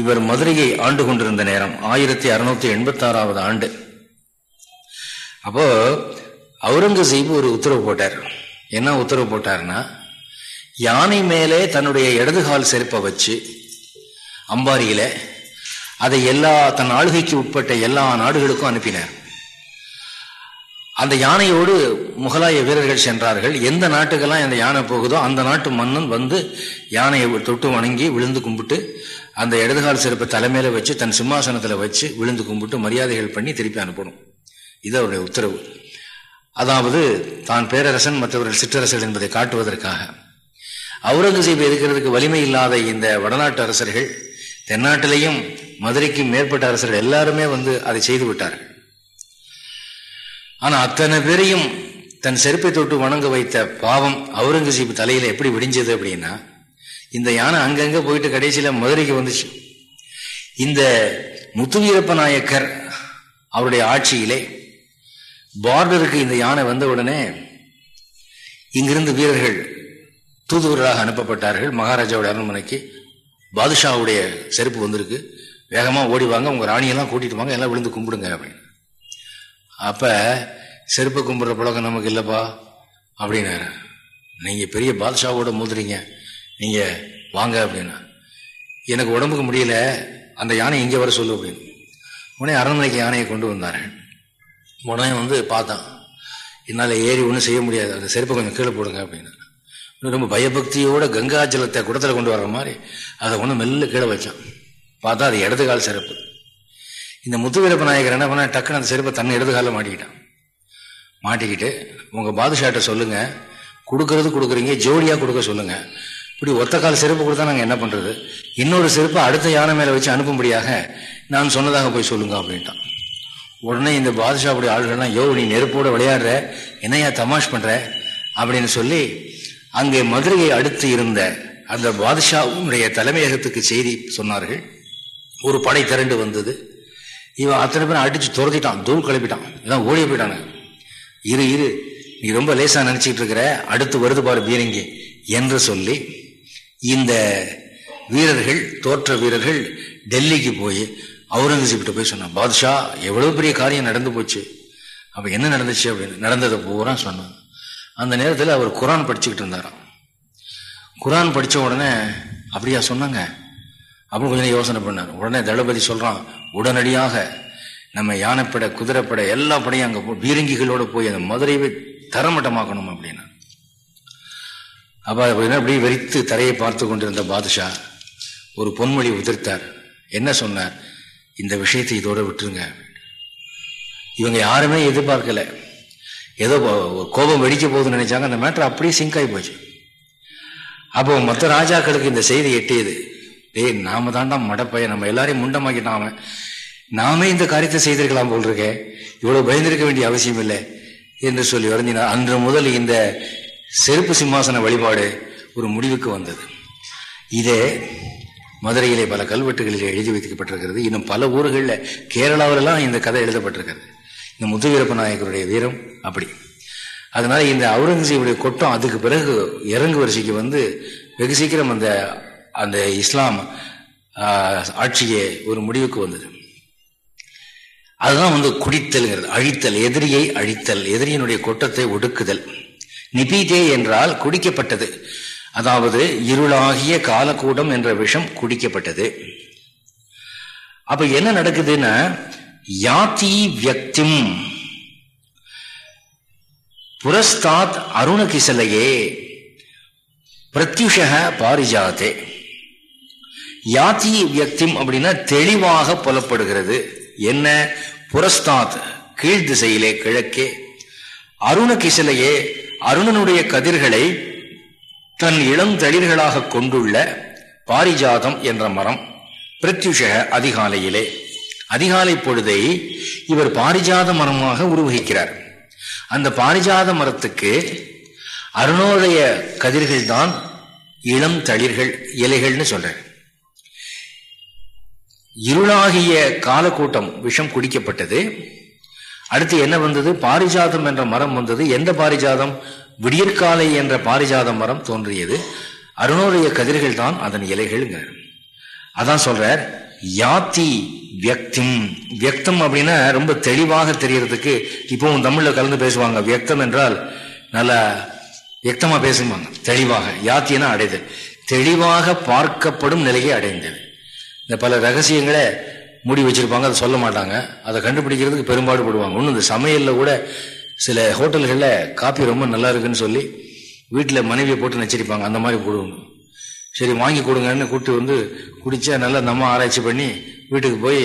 இவர் மதுரையை ஆண்டு கொண்டிருந்த நேரம் ஆயிரத்தி அறுநூத்தி எண்பத்தி ஆறாவது ஆண்டு. அப்போ அவுரங்கசீப் ஒரு உத்தரவு போட்டார். என்ன உத்தரவு போட்டார்னா யானை மேலே தன்னுடைய இடதுகால் செருப்பை வச்சு அம்பாரியில அதை எல்லா தன் ஆளுகைக்கு உட்பட்ட எல்லா நாடுகளுக்கும் அனுப்பினார். அந்த யானையோடு முகலாய வீரர்கள் சென்றார்கள். எந்த நாட்டுக்கெல்லாம் அந்த யானை போகுதோ அந்த நாட்டு மன்னன் வந்து யானையை தொட்டு வணங்கி விழுந்து கும்பிட்டு அந்த இடதுகால் சிறப்பை தலைமையில வச்சு தன் சிம்மாசனத்தில் வச்சு விழுந்து கும்பிட்டு மரியாதைகள் பண்ணி திருப்பி அனுப்பணும். இது அவருடைய உத்தரவு. அதாவது தான் பேரரசன் மற்றவர்கள் சிற்றரசர்கள் என்பதை காட்டுவதற்காக. அவுரங்கசீப் எதிர்க்கிறதுக்கு வலிமை இல்லாத இந்த வடநாட்டு அரசர்கள் தென்னாட்டிலையும் மதுரைக்கும் மேற்பட்ட அரசர்கள் எல்லாருமே வந்து அதை செய்து விட்டார்கள். ஆனா அத்தனை பேரையும் தன் செருப்பை தொட்டு வணங்க வைத்த பாவம் அவுரங்கசீப் தலையில எப்படி விடிஞ்சது அப்படின்னா இந்த யானை அங்கங்க போயிட்டு கடைசியில மதுரைக்கு வந்துச்சு. இந்த முத்துவீரப்ப நாயக்கர் அவருடைய ஆட்சியிலே பார்டருக்கு இந்த யானை வந்த உடனே இங்கிருந்து வீரர்கள் தூதுவர்களாக அனுப்பப்பட்டார்கள். மகாராஜாவுடைய அரண்மனைக்கு பாதுஷாவுடைய செருப்பு வந்திருக்கு. வேகமாக ஓடிவாங்க உங்கள் ராணியெல்லாம் கூட்டிட்டு வாங்க எல்லாம் விழுந்து கும்பிடுங்க அப்படின்னு. அப்ப செருப்பு கும்பிட்ற பழக்கம் நமக்கு இல்லைப்பா அப்படின்னாரு. நீங்க பெரிய பாதுஷாவோட மோதுறீங்க. நீங்க வாங்க அப்படின்னா. எனக்கு உடம்புக்கு முடியல அந்த யானை இங்கே வர சொல்லு அப்படின்னு. உடனே அரண்மனைக்கு யானையை கொண்டு வந்தார். உடனே வந்து பார்த்தான். என்னால் ஏறி ஒன்றும் செய்ய முடியாது. அந்த செருப்பை கொஞ்சம் கீழே போடுங்க அப்படின்னு ரொம்ப பயபக்தியோட கங்கா ஜலத்தை குடத்தில் கொண்டு வர்ற மாதிரி அதை ஒன்று மெல்ல கீழே வச்சான். பார்த்தா அது இடது கால் செருப்பு. இந்த முத்துவீரப்ப நாயகர் என்ன பண்ண டக்குன்னு அந்த செருப்பை தன்னை இடதுகால மாட்டிக்கிட்டான். மாட்டிக்கிட்டு உங்கள் பாதுஷாட்ட சொல்லுங்க. கொடுக்கறது கொடுக்குறீங்க ஜோடியாக கொடுக்க சொல்லுங்க. இப்படி ஒத்த கால செருப்பு கொடுத்தா நாங்கள் என்ன பண்ணுறது இன்னொரு செருப்பை அடுத்த யானை மேலே வச்சு அனுப்பும்படியாக நான் சொன்னதாக போய் சொல்லுங்க அப்படின்ட்டான். உடனே இந்த பாதுஷாவுடைய ஆள்கள்லாம் யோ நீ நெருப்போட விளையாடுற. என்னையா தமாஷ் பண்ற? அப்படின்னு சொல்லி அங்கே மதுரையை அடுத்து இருந்த அந்த பாதுஷாவுடைய தலைமையகத்துக்கு செய்தி சொன்னார்கள். ஒரு படை திரண்டு வந்தது. இவன் அத்தனை பேரும் அடிச்சு துரத்திட்டான் தூள் கிளப்பிட்டான். இதான் ஓடிய போயிட்டாங்க இரு இரு. நீ ரொம்ப லேசா நினைச்சிட்டு இருக்கிற அடுத்து வருது பாரு பீரங்கி என்று சொல்லி இந்த வீரர்கள் தோற்ற வீரர்கள் டெல்லிக்கு போய் அவுரங்கசீப்கிட்ட போய் சொன்னான். பாதுஷா எவ்வளவு பெரிய காரியம் நடந்து போச்சு. அப்ப என்ன நடந்துச்சு அப்படின்னு நடந்ததை பூரா சொன்னான். அந்த நேரத்தில் அவர் குரான் படிச்சுக்கிட்டு இருந்தாராம். குரான் படித்த உடனே அப்படியா சொன்னாங்க? அப்புறம் கொஞ்சம் யோசனை பண்ணார். உடனே தளபதி சொல்றான் உடனடியாக நம்ம யானைப்படை குதிரைப்படை எல்லா படையும் அங்கே போ பீரங்கிகளோட போய் அந்த மதுரையை தரமட்டமாக்கணும் அப்படின்னா. அப்ப அப்படின்னா அப்படியே வெறித்து தரையை பார்த்து கொண்டிருந்த பாதுஷா ஒரு பொன்மொழி உதிர்த்தார். என்ன சொன்னார்? இந்த விஷயத்தை இதோட விட்டுருங்க இவங்க யாருமே எதிர்பார்க்கல. ஏதோ கோபம் வெடிக்க போகுதுன்னு நினைச்சாங்க. அந்த மேட்டர் அப்படியே சிங்க் ஆகி போச்சு. அப்போ மற்ற ராஜாக்களுக்கு இந்த செய்தி எட்டியது டேய் நாம தாண்டா மடப்பைய நம்ம எல்லாரையும் முண்டமாக்கிட்டாம நாமே இந்த காரியத்தை செய்திருக்கலாம் போல் இருக்கேன் இவ்வளவு பயந்திருக்க வேண்டிய அவசியம் இல்லை என்று சொல்லி வருந்தினார். அன்று முதல் இந்த செருப்பு சிம்மாசன வழிபாடு ஒரு முடிவுக்கு வந்தது. இதே மதுரையிலே பல கல்வெட்டுகளில் எழுதி வைக்கப்பட்டிருக்கிறது. இன்னும் பல ஊர்களில் கேரளாவிலலாம் இந்த கதை எழுதப்பட்டிருக்கிறது. இந்த முத்துவீரப்ப நாயக்கருடைய வீரம் அப்படி. அதனால இந்த அவுரங்கசீபுடைய கொட்டம் அதுக்கு பிறகு இறங்கு வரிசைக்கு வந்து வெகு சீக்கிரம் அந்த அந்த இஸ்லாம் ஆட்சியே ஒரு முடிவுக்கு வந்தது. அதுதான் வந்து குடித்தல்ங்கிறது. அழித்தல் எதிரியை அழித்தல் எதிரியினுடைய கொட்டத்தை ஒடுக்குதல். நிபீதே என்றால் குடிக்கப்பட்டது. அதாவது இருளாகிய காலக்கூடம் என்ற விஷம் குடிக்கப்பட்டது. அப்ப என்ன நடக்குதுன்னா யாத்தி வியக்திம் புரஸ்தாத் அருணகிசலையே பிரத்யுஷக பாரிஜாதே யாத்தி வியக்திம் அப்படின்னா தெளிவாக புலப்படுகிறது. என்ன? புரஸ்தாத் கீழ் திசையிலே கிழக்கே. அருண கிசலையே அருணனுடைய கதிர்களை தன் இளம் தளிர்களாக கொண்டுள்ள பாரிஜாதம் என்ற மரம் பிரத்யுஷக அதிகாலையிலே. அதிகாலை பொழுதை இவர் பாரிஜாத மரமாக உருவகிக்கிறார். அந்த பாரிஜாத மரத்துக்கு அருணோதய கதிர்கள் தான் இளம் தளிர்கள் இலைகள்னு சொல்றார். இருளாகிய காலக்கூட்டம் விஷம் குடிக்கப்பட்டது. அடுத்து என்ன வந்தது? பாரிஜாதம் என்ற மரம் வந்தது. எந்த பாரிஜாதம்? விடியற்காலை என்ற பாரிஜாத மரம் தோன்றியது. அருணோதய கதிர்கள் தான் அதன் இலைகள்ங்க. அதான் சொல்றார் யாத்தி வியக்திம். வியக்தம் அப்படின்னா ரொம்ப தெளிவாக தெரியறதுக்கு இப்போவும் தமிழ்ல கலந்து பேசுவாங்க. வியக்தம் என்றால் நல்லா வியக்தமா பேசுவாங்க தெளிவாக. யாத்தினா அடைதல். தெளிவாக பார்க்கப்படும் நிலையை அடைந்தது இந்த பல ரகசியங்களை மூடி வச்சிருப்பாங்க அதை சொல்ல மாட்டாங்க. அதை கண்டுபிடிக்கிறதுக்கு பெரும்பாடு படுவாங்க. ஒன்றும் இந்த சமையலில் கூட சில ஹோட்டல்களில் காப்பி ரொம்ப நல்லா இருக்குன்னு சொல்லி வீட்டில் மனைவியை போட்டு நச்சரிப்பாங்க. அந்த மாதிரி போடுவாங்க. சரி வாங்கி கொடுங்கன்னு கூப்பிட்டு வந்து குடிச்சா நல்லா நம்ம ஆராய்ச்சி பண்ணி வீட்டுக்கு போய்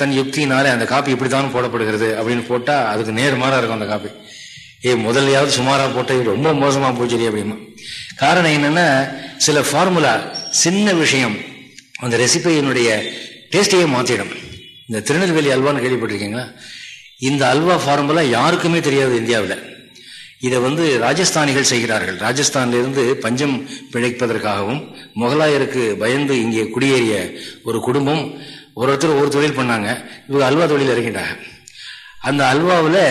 தன் யுக்தினாலே அந்த காப்பி இப்படித்தான் போடப்படுகிறது அப்படின்னு போட்டால் அதுக்கு நேர்மாறாக இருக்கும் அந்த காப்பி ஏ முதல்லையாவது சுமாராக போட்ட ரொம்ப மோசமாக போச்சு அப்படிமா. காரணம் என்னென்னா சில ஃபார்முலா சின்ன விஷயம் அந்த ரெசிபியினுடைய டேஸ்டையே மாற்றிடும் இந்த திருநெல்வேலி அல்வான்னு கேள்விப்பட்டிருக்கீங்களா? இந்த அல்வா ஃபார்முலா யாருக்குமே தெரியாது இந்தியாவில். இதை வந்து ராஜஸ்தானிகள் செய்கிறார்கள். ராஜஸ்தானிலிருந்து பஞ்சம் பிழைப்பதற்காகவும் முகலாயருக்கு பயந்து இங்கே குடியேறிய ஒரு குடும்பம் ஒருத்தர் ஒரு தொழில் பண்ணாங்க. இவங்க அல்வா தொழில் இறங்கிட்டாங்க. அந்த அல்வாவில்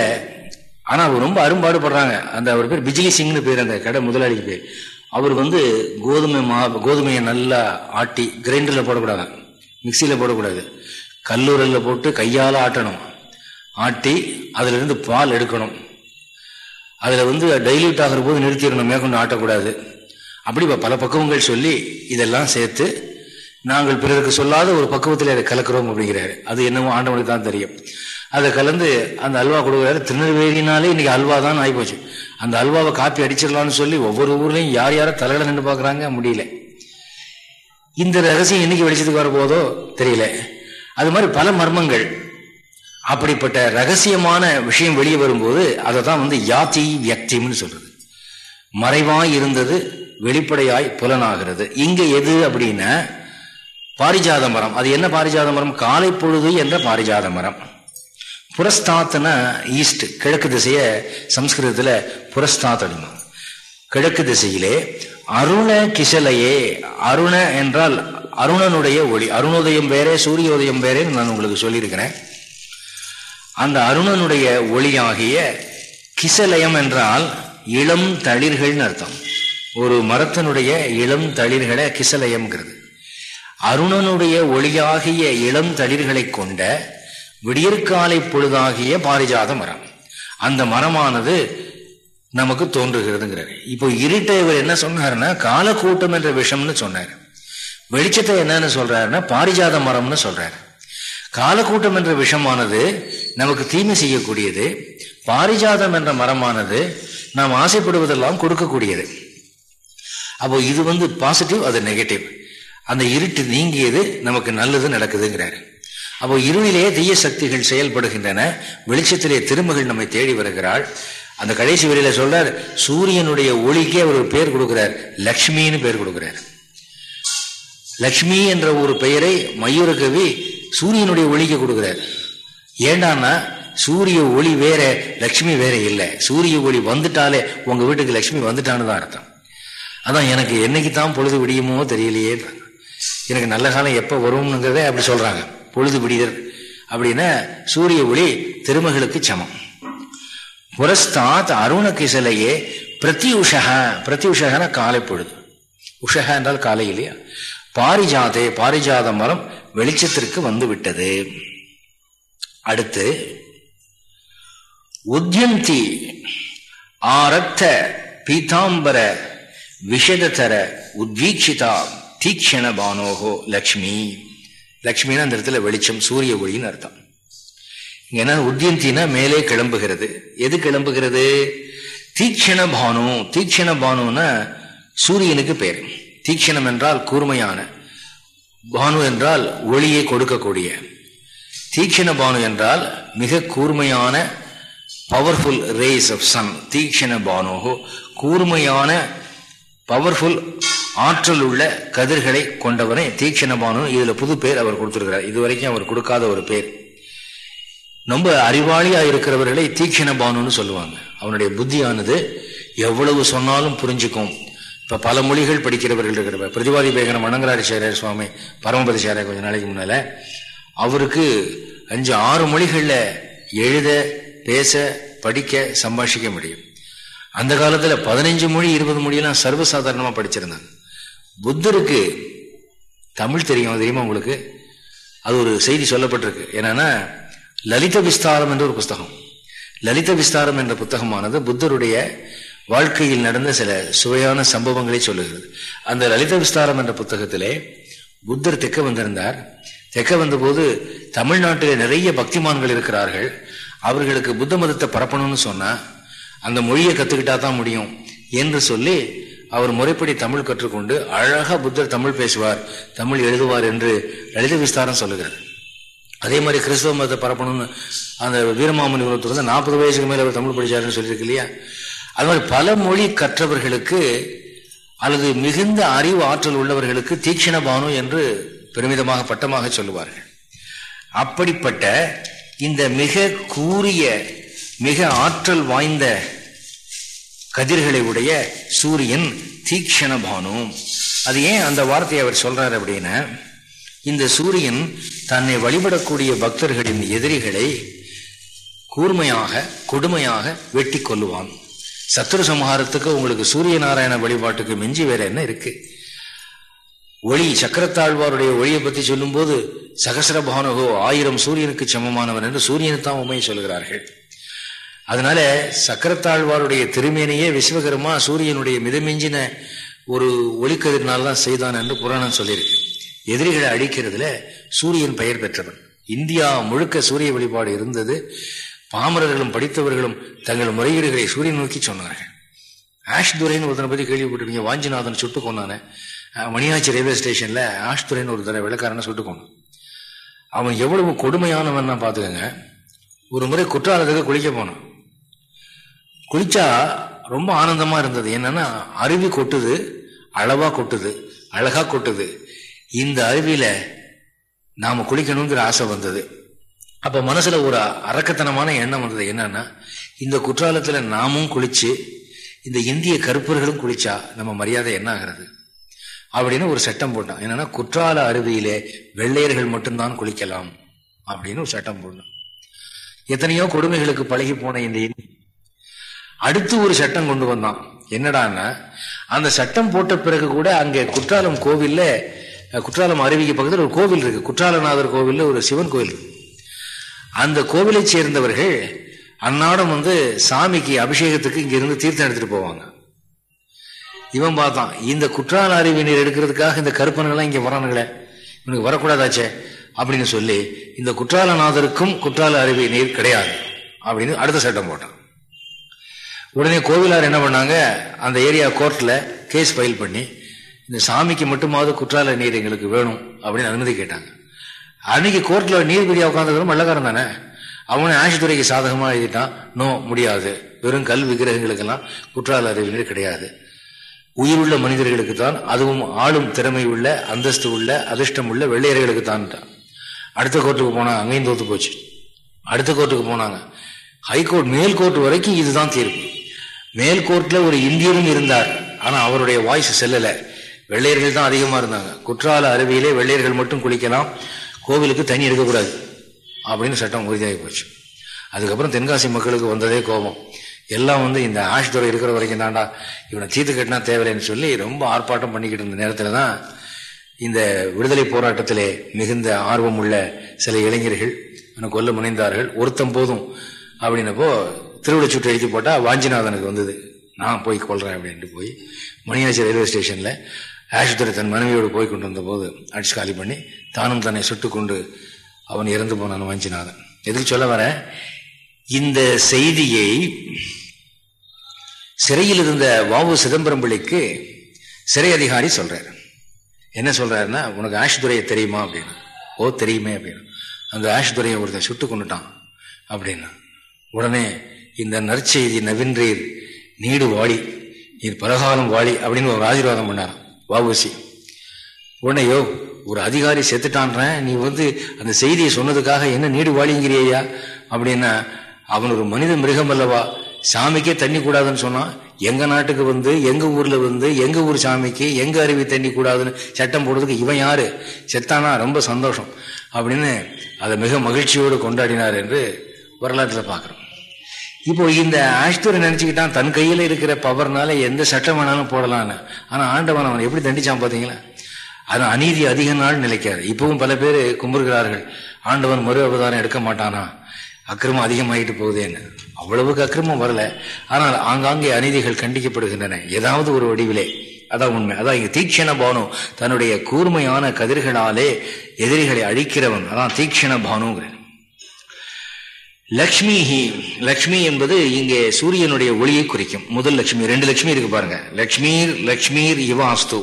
ஆனால் ரொம்ப அரும்பாடுபடுறாங்க. அந்த அவர் பேர் பிஜிலி சிங்னு பேர் அந்த கடை முதலாளிக்கு பேர். அவர் வந்து கோதுமை மா கோதுமையை நல்லா ஆட்டி கிரைண்டரில் போடக்கூடாது. மிக்சியில் போடக்கூடாது. கல்லூரில் போட்டு கையால் ஆட்டணும். ஆட்டி அதிலிருந்து பால் எடுக்கணும். அதில் வந்து டைல்யூட் ஆகிற போது நிறுத்திடணும். மேற்கொண்டு ஆட்டக்கூடாது. அப்படி பல பக்குவங்கள் சொல்லி இதெல்லாம் சேர்த்து நாங்கள் பிறருக்கு சொல்லாத ஒரு பக்குவத்தில் அதை கலக்கிறோம் அப்படிங்கிறாரு. அது என்னவோ ஆண்டவனுக்கு தான் தெரியும். அதை கலந்து அந்த அல்வா கொடுக்குறாரு. திருநெல்வேலினாலே இன்னைக்கு அல்வா தான் ஆகிப்போச்சு அந்த அல்வாவை காப்பி அடிச்சிடலாம்னு சொல்லி ஒவ்வொரு ஊர்லேயும் யார் யாரும் தலையில நின்று பார்க்குறாங்க முடியல. இந்த ரகசியம் என்னைக்கு வெளிச்சத்துக்கு வரப்போதோ தெரியல. அது மாதிரி பல மர்மங்கள். அப்படிப்பட்ட ரகசியமான விஷயம் வெளியே வரும்போது அதை தான் வந்து யாத்தி வியக்தியம்னு சொல்றது. மறைவாய் இருந்தது வெளிப்படையாய் புலனாகிறது. இங்க எது அப்படின்னா பாரிஜாத மரம் அது என்ன பாரிஜாத மரம் காலை பொழுது என்ற பாரிஜாத மரம் புரஸ்தாத்துனா ஈஸ்ட் கிழக்கு திசைய சம்ஸ்கிருதத்துல புரஸ்தாத் அப்படிமா கிழக்கு திசையிலே அருண கிசலையே அருண என்றால் அருணனுடைய ஒளி அருணோதயம் வேறே சூரியோதயம் வேறேன்னு நான் உங்களுக்கு சொல்லியிருக்கிறேன். அந்த அருணனுடைய ஒளியாகிய கிசலயம் என்றால் இளம் தளிர்கள்னு அர்த்தம். ஒரு மரத்தினுடைய இளம் தளிர்களை கிசலயம்ங்கிறது. அருணனுடைய ஒளியாகிய இளம் தளிர்களை கொண்ட விடியற்காலை பொழுதாகிய பாரிஜாத மரம். அந்த மரமானது நமக்கு தோன்றுகிறதுங்கிறாரு. இப்போ இருட்டை இவர் என்ன சொன்னாருன்னா காலக்கூட்டம் என்ற விஷம்னு சொன்னார். வெளிச்சத்தை என்னன்னு சொல்றாருன்னா பாரிஜாத மரம்னு சொல்றாரு. காலக்கூட்டம் என்ற விஷமானது நமக்கு தீமை செய்யக்கூடியது. பாரிஜாதம் என்ற மரமானது நாம் ஆசைப்படுவதெல்லாம் கொடுக்கக்கூடியது. அப்போ இது வந்து பாசிட்டிவ் அது நெகட்டிவ் அந்த இருட்டு நீங்கியது நமக்கு நல்லது நடக்குதுங்கிறாரு. அப்போ இருளிலே தீய சக்திகள் செயல்படுகின்றன. வெளிச்சத்திலே திருமகள் நம்மை தேடி வருகிறாள். அந்த கடைசி வரையில சொல்றார் சூரியனுடைய ஒளிக்கே அவர் பெயர் கொடுக்கிறார். லக்ஷ்மின்னு பெயர் கொடுக்கிறார். லக்ஷ்மி என்ற ஒரு பெயரை மயூரகவி சூரியனுடைய ஒளிக்கு கொடுக்கிறார். ஏண்டான்னா சூரிய ஒளி வேற லக்ஷ்மி வேற இல்லை. சூரிய ஒளி வந்துட்டாலே உங்க வீட்டுக்கு லக்ஷ்மி வந்துட்டான்னு தான் அர்த்தம். அதான் எனக்கு என்னைக்கு தான் பொழுது விடியுமோ தெரியலையே. எனக்கு நல்ல காலம் எப்போ வரும்ங்கிறதே அப்படி சொல்றாங்க. பொழுது விடிதல் அப்படின்னா சூரிய ஒளி திருமகளுக்கு சமம். புரஸ்தாத் அருண கிசலையே பிரதி உஷக பிரதி காலை பொழுது. உஷக என்றால் காலை இல்லையா? பாரிஜாதே பாரிஜாத மரம் வெளிச்சத்திற்கு வந்து விட்டது அடுத்து உத்யந்தி ஆரத்த பீதாம்பர விஷததர உத்வீக்ஷிதா தீக்ஷண பானோகோ லக்ஷ்மி. லக்ஷ்மினா அந்த இடத்துல வெளிச்சம் சூரிய ஒளின்னு அர்த்தம். இங்க என்ன உத்தியந்தினா மேலே கிளம்புகிறது. எது கிளம்புகிறது? தீக்ஷண பானு. தீக்ஷண பானுன்னா சூரியனுக்கு பேர். தீக்ஷணம் என்றால் கூர்மையான. பானு என்றால் ஒளியை கொடுக்கக்கூடிய. தீக்ஷண பானு என்றால் மிக கூர்மையான பவர்ஃபுல் ரேஸ் ஆஃப் சன் தீக்ஷண பானோகோ கூர்மையான பவர்ஃபுல் ஆற்றல் உள்ள கதிர்களை கொண்டவரை தீக்ஷணபானு இதுல புது பேர் அவர் கொடுத்திருக்கிறார். இதுவரைக்கும் அவர் கொடுக்காத ஒரு பேர். ரொம்ப அறிவாளியா இருக்கிறவர்களை தீக்ஷணபானுன்னு சொல்லுவாங்க. அவனுடைய புத்தியானது எவ்வளவு சொன்னாலும் புரிஞ்சுக்கும். இப்ப பல மொழிகள் படிக்கிறவர்கள் இருக்கிற பிரதிவாதி பேகனம் மணங்கராச்சாரியர் சுவாமி பரமபதி சாரியார் கொஞ்ச நாளைக்கு முன்னால. அவருக்கு அஞ்சு ஆறு மொழிகள்ல எழுத பேச படிக்க சம்பாஷிக்க முடியும். அந்த காலத்துல பதினஞ்சு மொழி இருபது மொழியெல்லாம் சர்வசாதாரணமா படிச்சிருந்தாங்க. புத்தருக்கு தமிழ் தெரியும் தெரியுமா உங்களுக்கு? அது ஒரு செய்தி சொல்லப்பட்டிருக்கு. என்னன்னா லலித விஸ்தாரம் என்ற ஒரு புஸ்தகம். லலித விஸ்தாரம் என்ற புத்தகமானது புத்தருடைய வாழ்க்கையில் நடந்த சில சுவையான சம்பவங்களை சொல்லுகிறது. அந்த லலித விஸ்தாரம் என்ற புத்தகத்திலே புத்தர் தெக்க வந்திருந்தார். தெக்க வந்தபோது தமிழ்நாட்டிலே நிறைய பக்திமான்கள் இருக்கிறார்கள். அவர்களுக்கு புத்த மதத்தை பரப்பணும்னு சொன்னா அந்த மொழியை கத்துக்கிட்டா தான் முடியும் என்று சொல்லி அவர் முறைப்படி தமிழ் கற்றுக்கொண்டு அழகா புத்தர் தமிழ் பேசுவார் தமிழ் எழுதுவார் என்று லலித விஸ்தாரம் சொல்லுகிறார். அதே மாதிரி கிறிஸ்தவ மதத்தை பரப்பணும்னு அந்த வீரமாமணி குலத்தில் வந்து நாற்பது வயசுக்கு மேலே அவர் தமிழ் படிச்சாருன்னு சொல்லியிருக்கு இல்லையா? அது மாதிரி பல மொழி கற்றவர்களுக்கு அல்லது மிகுந்த அறிவு ஆற்றல் உள்ளவர்களுக்கு தீட்சண பானு என்று பெருமிதமாக பட்டமாக சொல்லுவார்கள். அப்படிப்பட்ட இந்த மிக கூறிய மிக ஆற்றல் வாய்ந்த கதிர்களை உடைய சூரியன் தீக்ஷண பானு. அது ஏன் அந்த வார்த்தையை அவர் சொல்றார் அப்படின்னா இந்த சூரியன் தன்னை வழிபடக்கூடிய பக்தர்களின் எதிரிகளை கூர்மையாக கொடுமையாக வெட்டி கொள்ளுவான் சத்ரு சம்ஹாரத்துக்கு உங்களுக்கு சூரிய நாராயண வழிபாட்டுக்கு மிஞ்சி வேற என்ன இருக்கு? ஒளி சக்கரத்தாழ்வாருடைய ஒளியை பத்தி சொல்லும் போது சகசரபானகோ ஆயிரம் சூரியனுக்கு சமமானவன் என்று சூரியனை தான் உண்மையை சொல்கிறார்கள் அதனால சக்கரத்தாழ்வாருடைய திருமேனையே விஸ்வகர்மா சூரியனுடைய மிதமிஞ்சின ஒரு ஒளிக்கதிர்னால்தான் செய்தான் என்று புராணம் சொல்லியிருக்கு. எதிரிகளை அழிக்கிறதுல சூரியன் பெயர் பெற்றவன். இந்தியா முழுக்க சூரிய வழிபாடு இருந்தது. பாமரர்களும் படித்தவர்களும் தங்கள் முறையீடுகளை சூரியன் நோக்கி சொன்னார்கள். ஆஷ் துரைன்னு ஒருத்தனை பற்றி கேள்விப்பட்டிருக்கீங்க வாஞ்சிநாதன் சுட்டு கொண்டானே மணியாச்சி ரயில்வே ஸ்டேஷன்ல ஆஷ் துரைன்னு ஒரு தடவை விளக்காரனை சுட்டு கொண்டான் அவன் எவ்வளவு கொடுமையானவன் பாத்துக்கோங்க. ஒரு முறை குற்றாலத்துக்கு குளிக்க போனான். குளிச்சா ரொம்ப ஆனந்தமா இருந்தது. என்னன்னா அருவி கொட்டுது அளவா கொட்டுது அழகா கொட்டுது. இந்த அருவியில நாம குளிக்கணுங்கிற ஆசை வந்தது. அப்ப மனசுல ஒரு அரக்கத்தனமான எண்ணம் வந்தது. என்னன்னா இந்த குற்றாலத்துல நாமும் குளிச்சு இந்த இந்திய கருப்பர்களும் குளிச்சா நம்ம மரியாதை என்ன ஆகிறது? அப்படின்னு ஒரு சட்டம் போட்டான். என்னன்னா குற்றால அருவியிலே வெள்ளையர்கள் மட்டும்தான் குளிக்கலாம் அப்படின்னு ஒரு சட்டம் போட்டான். எத்தனையோ கொடுமைகளுக்கு பழகி போன இந்த அடுத்து ஒரு சட்டம் கொண்டு வந்தான். என்னடான்னா அந்த சட்டம் போட்ட பிறகு கூட அங்கே குற்றாலம் கோவில்ல குற்றாலம் அருவிக்கு பக்கத்தில் ஒரு கோவில் இருக்கு. குற்றாலநாதர் கோவில்ல ஒரு சிவன் கோவில் அந்த கோவிலை சேர்ந்தவர்கள் அன்னாடம் வந்து சாமிக்கு அபிஷேகத்துக்கு இங்கிருந்து தீர்த்தம் எடுத்துட்டு போவாங்க. இவன் பார்த்தான் இந்த குற்றால அருவி நீர் எடுக்கிறதுக்காக இந்த கருப்பன்கள்லாம் இங்கே வரானுங்களே இவனுக்கு வரக்கூடாதாச்சே? அப்படின்னு சொல்லி இந்த குற்றாலநாதருக்கும் குற்றால அருவி நீர் கிடையாது அப்படின்னு அடுத்த சட்டம் போட்டான். உடனே கோவிலார் என்ன பண்ணாங்க? அந்த ஏரியா கோர்ட்ல கேஸ் ஃபைல் பண்ணி இந்த சாமிக்கு மட்டுமாவது குற்றால நீர் எங்களுக்கு வேணும் அப்படின்னு அனுமதி கேட்டாங்க. அன்னைக்கு கோர்ட்ல நீதிபதியா உட்காந்துக்கிறோம் வெள்ளக்காரன் தானே? அவனை ஆட்சித்துறைக்கு சாதகமா எழுதிட்டான். நோ முடியாது. வெறும் கல் விக்கிரகங்களுக்கெல்லாம் குற்றால அருவி நீர் கிடையாது. உயிருள்ள மனிதர்களுக்கு தான் அதுவும் ஆளும் திறமை உள்ள அந்தஸ்து உள்ள அதிர்ஷ்டம் உள்ள வெள்ளையர்களுக்கு தான் அடுத்த கோர்ட்டுக்கு போனாங்க அங்கேயும் தோத்து போச்சு. அடுத்த கோர்ட்டுக்கு போனாங்க. ஹைகோர்ட் மேல் கோர்ட் வரைக்கும் இதுதான் தீர்ப்பு. மேல் கோர்ட்ல ஒரு இந்தியரும் இருந்தார். ஆனா அவருடைய வாய்ஸ் செல்லல. வெள்ளையர்கள் தான் அதிகமா இருந்தாங்க. குற்றால அருவியிலே வெள்ளையர்கள் மட்டும் குளிக்கலாம் கோவிலுக்கு தண்ணி எடுக்கக்கூடாது அப்படின்னு சட்டம் உறுதியாகி போச்சு. அதுக்கப்புறம் தென்காசி மக்களுக்கு வந்ததே கோபம். எல்லாம் வந்து இந்த ஆஷ்துறை இருக்கிற வரைக்கும் தாண்டா இவனை தீர்த்து கட்டினா தேவையில்லைன்னு சொல்லி ரொம்ப ஆர்ப்பாட்டம் பண்ணிக்கிட்டு இருந்த நேரத்தில் தான் இந்த விடுதலை போராட்டத்திலே மிகுந்த ஆர்வம் உள்ள சில இளைஞர்கள் கொல்ல முனைந்தார்கள். ஒருத்தம் போதும் அப்படின்னப்போ திருவிழச்சுட்டு எழுதி போட்டால் வாஞ்சிநாதனுக்கு வந்தது. நான் போய் கொள்றேன் அப்படின்ட்டு போய் மணியாச்சி ரயில்வே ஸ்டேஷனில் ஆஷுத்துறை தன் மனைவியோடு போய் கொண்டு வந்த போது அடிச்சு காலி பண்ணி தானும் தன்னை சுட்டு கொண்டு அவன் இறந்து போனான் வாஞ்சிநாதன். எதுக்கு சொல்ல வர? இந்த செய்தியை சிறையில் இருந்த வாவு சிதம்பரம் பிள்ளைக்கு சிறை அதிகாரி சொல்றார். என்ன சொல்றாருன்னா உனக்கு ஆஷுதுரையை தெரியுமா? அப்படின்னு. ஓ தெரியுமே அப்படின்னு. அந்த ஆஷுதுரையை ஒருத்தர் சுட்டு கொண்டுட்டான் அப்படின்னா உடனே இந்த நற்செய்தி நவீன்றீர் நீடு வாழி நீர் பலகாலம் வாழி அப்படின்னு ஒரு ஆசீர்வாதம் பண்ணார் வாபூசி உடனே ஒரு அதிகாரி செத்துட்டான்ற நீ வந்து அந்த செய்தியை சொன்னதுக்காக என்ன நீடு வாழிங்கிறியா அப்படின்னா அவன் ஒரு மனித மிருகம் அல்லவா? சாமிக்கே தண்ணி கூடாதுன்னு சொன்னான். எங்க நாட்டுக்கு வந்து எங்க ஊர்ல வந்து எங்க ஊர் சாமிக்கு எங்க அருவி தண்ணி கூடாதுன்னு சட்டம் போடுறதுக்கு இவன் யாரு? செத்தானா ரொம்ப சந்தோஷம். அப்படின்னு அதை மிக மகிழ்ச்சியோடு கொண்டாடினார் என்று வரலாற்றுல பாக்குறோம் இப்போ இந்த ஆஷ்துரை நினைச்சுக்கிட்டான் தன் கையில இருக்கிற பவர்னால எந்த சட்டம் வேணாலும் போடலான்னு. ஆனா ஆண்டவன் அவன் எப்படி தண்டிச்சான் பாத்தீங்களா? அது அநீதி அதிக நாள் நிலைக்காது. இப்பவும் பல பேர் கும்பிடுகிறார்கள். ஆண்டவன் மறு அவதாரம் எடுக்க மாட்டானா? அக்கிரமம் அதிகமாகிட்டு போகுதேன்னு. அவ்வளவுக்கு அக்கிரமம் வரல. ஆனால் ஆங்காங்கே அநீதிகள் கண்டிக்கப்படுகின்றன. ஏதாவது ஒரு வடிவிலே. அதான் உண்மை. அதான் இங்க தீக்ஷண பானு தன்னுடைய கூர்மையான கதிர்களாலே எதிரிகளை அழிக்கிறவன். அதான் தீக்ஷண பானுங்கிறேன். லக்ஷ்மி லக்ஷ்மி என்பது இங்கே சூரியனுடைய ஒளியை குறிக்கும். முதல் லட்சுமி ரெண்டு லட்சுமி இருக்கு பாருங்க. லக்ஷ்மீர் லக்ஷ்மீர் இவாஸ்து.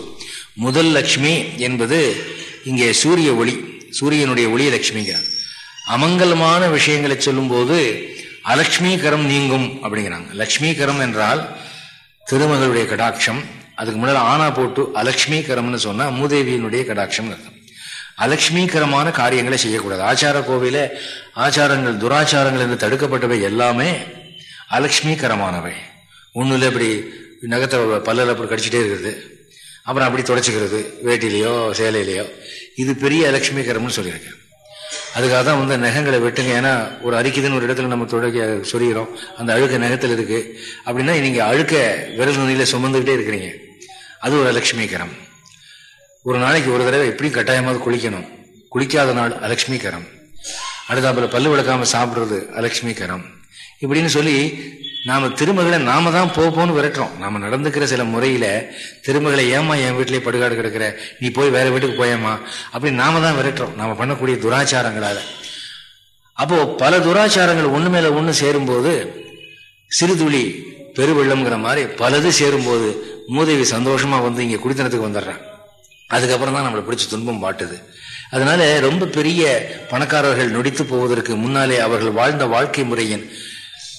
முதல் லக்ஷ்மி என்பது இங்கே சூரிய ஒளி சூரியனுடைய ஒளி லட்சுமிங்கிறார் அமங்கலமான விஷயங்களை சொல்லும் போது அலட்சுமிகரம் நீங்கும் அப்படிங்கிறாங்க. லக்ஷ்மீகரம் என்றால் திருமகளுடைய கடாட்சம். அதுக்கு முன்னாடி ஆனா போட்டு அலட்சுமீகரம்னு சொன்னா மூதேவியினுடைய கடாட்சம் இருக்கும் அலட்சுமீகரமான காரியங்களை செய்யக்கூடாது. ஆச்சார கோவில ஆச்சாரங்கள் துராச்சாரங்கள் என்று தடுக்கப்பட்டவை எல்லாமே அலட்சுமீகரமானவை. ஒண்ணுல இப்படி நகத்தை பல்லல அப்படி கடிச்சிட்டே இருக்கிறது. அப்புறம் அப்படி தொடச்சிக்கிறது வேட்டிலேயோ சேலையிலையோ. இது பெரிய அலட்சுமிகரம்னு சொல்லியிருக்கேன் அதுக்காக தான் வந்து நகங்களை வெட்டுங்க. ஏன்னா ஒரு அரிக்குதுன்னு ஒரு இடத்துல நம்ம தொடக்க சொல்லிக்கிறோம். அந்த அழுக்க நகத்தில் இருக்கு. அப்படின்னா நீங்க அழுக்க விரல் நுனியில சுமந்துகிட்டே இருக்கிறீங்க. அது ஒரு அலட்சுமிகரம். ஒரு நாளைக்கு ஒரு தடவை எப்படியும் கட்டாயமாக குளிக்கணும். குளிக்காத நாள் அலட்சுமிகரம். அடுத்தாப்புல பல்லு விளக்காம சாப்பிடுறது அலட்சுமிகரம். இப்படின்னு சொல்லி நாம திருமகளை நாம தான் போப்போன்னு விரட்டுறோம். நாம நடந்துக்கிற சில முறையில திருமகளை ஏமா என் வீட்டிலேயே படுகாடு கிடக்குற? நீ போய் வேற வீட்டுக்கு போயேமா அப்படின்னு நாம தான் விரட்டுறோம். நாம பண்ணக்கூடிய துராச்சாரங்களால. அப்போ பல துராச்சாரங்கள் ஒண்ணு மேல ஒண்ணு சேரும்போது சிறுதுளி பெருவெள்ளம்ங்கிற மாதிரி பலது சேரும்போது மூதேவி சந்தோஷமா வந்து இங்க குடித்தனத்துக்கு வந்துடுறான் அதுக்கப்புறம் தான் நம்மளை பிடிச்சி துன்பம் பாட்டுது அதனால ரொம்ப பெரிய பணக்காரர்கள் நொடித்து போவதற்கு முன்னாலே அவர்கள் வாழ்ந்த வாழ்க்கை முறையின்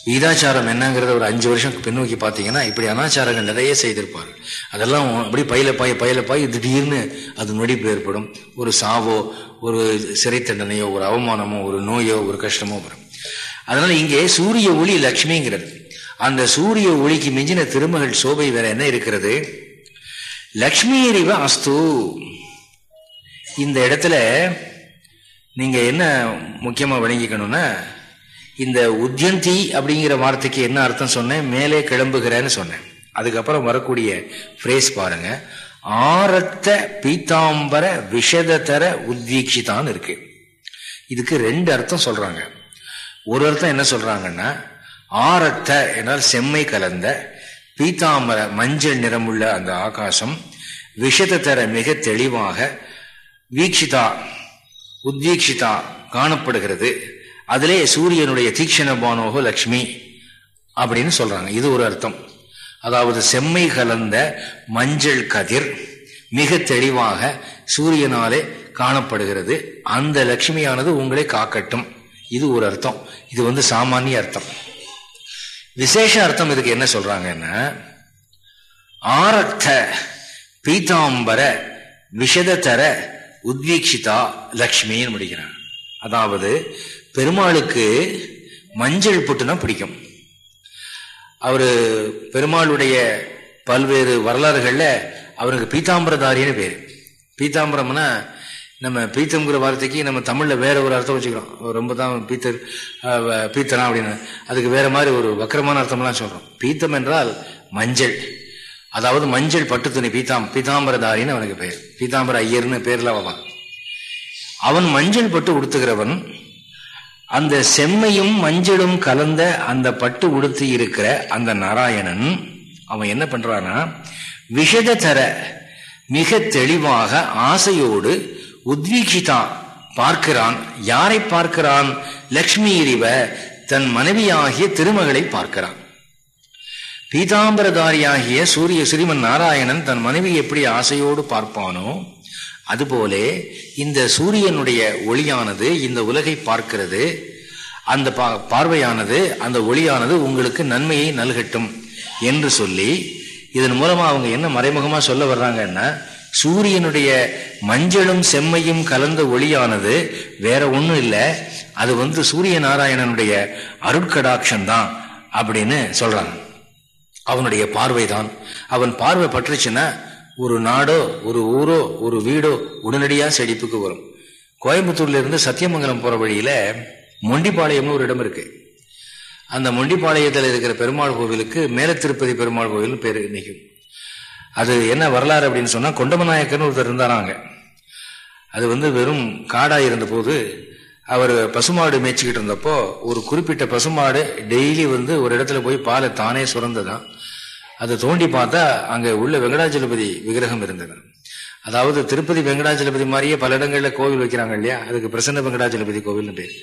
விகிதாச்சாரம் என்னங்கிறத ஒரு அஞ்சு வருஷம் பின்னோக்கி பார்த்தீங்கன்னா இப்படி அனாச்சாரங்கள் நிறைய செய்திருப்பார் அதெல்லாம் அப்படி பயில பாய பயில பாய் திடீர்னு அது நொடிப்பு ஏற்படும். ஒரு சாவோ ஒரு சிறை தண்டனையோ ஒரு அவமானமோ ஒரு நோயோ ஒரு கஷ்டமோ வரும். அதனால இங்கே சூரிய ஒளி லக்ஷ்மிங்கிறது அந்த சூரிய ஒளிக்கு மிஞ்சின திருமகள் சோபை வேற என்ன இருக்கிறது? லக்ஷ்மி அறிவ அஸ்து. இந்த இடத்துல நீங்க என்ன முக்கியமா விளங்கிக்கணும்னா இந்த உத்தியந்தி அப்படிங்கிற வார்த்தைக்கு என்ன அர்த்தம் சொன்னேன்? மேலே கிளம்புகிறேன்னு சொன்னேன். அதுக்கப்புறம் வரக்கூடிய ஃப்ரேஸ் பாருங்க. ஆரத்த பீத்தாம்பர விஷதத்தர உத்வீக்ஷிதான் இருக்கு. இதுக்கு ரெண்டு அர்த்தம் சொல்றாங்க. ஒரு அர்த்தம் என்ன சொல்றாங்கன்னா ஆரத்த என்றால் செம்மை கலந்த பீத்தாம்பர மஞ்சள் நிறமுள்ள அந்த ஆகாசம் விஷதத்தர மிக தெளிவாக வீக்ஷிதா உத்வீக்ஷிதா காணப்படுகிறது. அதிலே சூரியனுடைய தீக்ஷண பானோக லக்ஷ்மி அப்படின்னு சொல்றாங்க. இது ஒரு அர்த்தம். அதாவது செம்மை கலந்த மஞ்சள் கதிர் மிக தெளிவாக சூரியனாலே காணப்படுகிறது. அந்த லட்சுமியானது உங்களை காக்கட்டும். இது ஒரு அர்த்தம். இது வந்து சாமானிய அர்த்தம். விசேஷ அர்த்தம் இதுக்கு என்ன சொல்றாங்கன்னா ஆரத்த பீதாம்பர விஷதத்தர உத்வீக்ஷிதா லக்ஷ்மின்னு முடிக்கிறான் அதாவது பெருமாளுக்கு மஞ்சள் புட்டுனா பிடிக்கும். அவரு பெருமாளுடைய பல்வேறு வரலாறுகள்ல அவருக்கு பீதாம்பரதாரின்னு பேரு. பீதாம்பரம்னா நம்ம பீத்தம்ங்கிற வார்த்தைக்கு நம்ம தமிழ்ல வேற ஒரு அர்த்தம் வச்சுக்கிறோம். ரொம்ப தான் பீத்தர் பீத்தனா அப்படின்னு. அதுக்கு வேற மாதிரி ஒரு வக்கரமான அர்த்தம்லாம் சொல்றோம். பீத்தம் என்றால் மஞ்சள். அதாவது மஞ்சள் பட்டு துணி பீதாம் பீதாம்பரதாரின்னு அவனுக்கு பேர். பீதாம்பர ஐயர்னு பேர்ல அவன் அவன் மஞ்சள் பட்டு உடுத்துகிறவன் அந்த செம்மையும் மஞ்சளும் கலந்த அந்த பட்டு உடுத்தி இருக்கிற அந்த நாராயணன் அவன் என்ன பண்றான்னா விஷத தர மிக தெளிவாக ஆசையோடு உத்வீகிதா பார்க்கிறான் யாரை பார்க்கிறான்? லக்ஷ்மி இறிவ தன் மனைவியாகிய திருமகளை பார்க்கிறான். பீதாம்பரதாரியாகிய சூரிய ஸ்ரீமன் நாராயணன் தன் மனைவி எப்படி ஆசையோடு பார்ப்பானோ அதுபோலே இந்த சூரியனுடைய ஒளியானது இந்த உலகை பார்க்கிறது. அந்த பார்வையானது அந்த ஒளியானது உங்களுக்கு நன்மையை நல்கட்டும் என்று சொல்லி இதன் மூலமா அவங்க என்ன மறைமுகமா சொல்ல வர்றாங்கன்னா சூரியனுடைய மஞ்சளும் செம்மையும் கலந்த ஒளியானது வேற ஒன்றும் இல்லை. அது வந்து சூரிய நாராயணனுடைய அருட்கடாட்சம் தான் அப்படின்னு சொல்றாங்க. அவனுடைய பார்வை தான் அவன் பார்வை பற்றுச்சுன்னா ஒரு நாடோ ஒரு ஊரோ ஒரு வீடோ உடனடியாக செழிப்புக்கு வரும். கோயம்புத்தூர்ல இருந்து சத்தியமங்கலம் போற வழியில மொண்டிப்பாளையம்னு ஒரு இடம் இருக்கு. அந்த மொண்டிப்பாளையத்தில் இருக்கிற பெருமாள் கோவிலுக்கு மேல திருப்பதி பெருமாள் கோவில் பேரு நிற்கும் அது என்ன வரலாறு அப்படின்னு சொன்னா கொண்டமநாயக்கர்னு ஒருத்தர் இருந்தாராங்க அது வந்து வெறும் காடா இருந்த போது அவர் பசுமாடு மேய்ச்சிக்கிட்டு இருந்தப்போ ஒரு குறிப்பிட்ட பசுமாடு டெய்லி வந்து ஒரு இடத்துல போய் பாலை தானே சுரந்ததான் அதை தோண்டி பார்த்தா அங்கே உள்ள வெங்கடாஜலபதி விக்கிரகம் இருந்தது. அதாவது திருப்பதி வெங்கடாஜலபதி மாதிரியே பல இடங்களில் கோவில் வைக்கிறாங்க இல்லையா? அதுக்கு பிரசன்ன வெங்கடாஜலபதி கோவில்னு பேர்.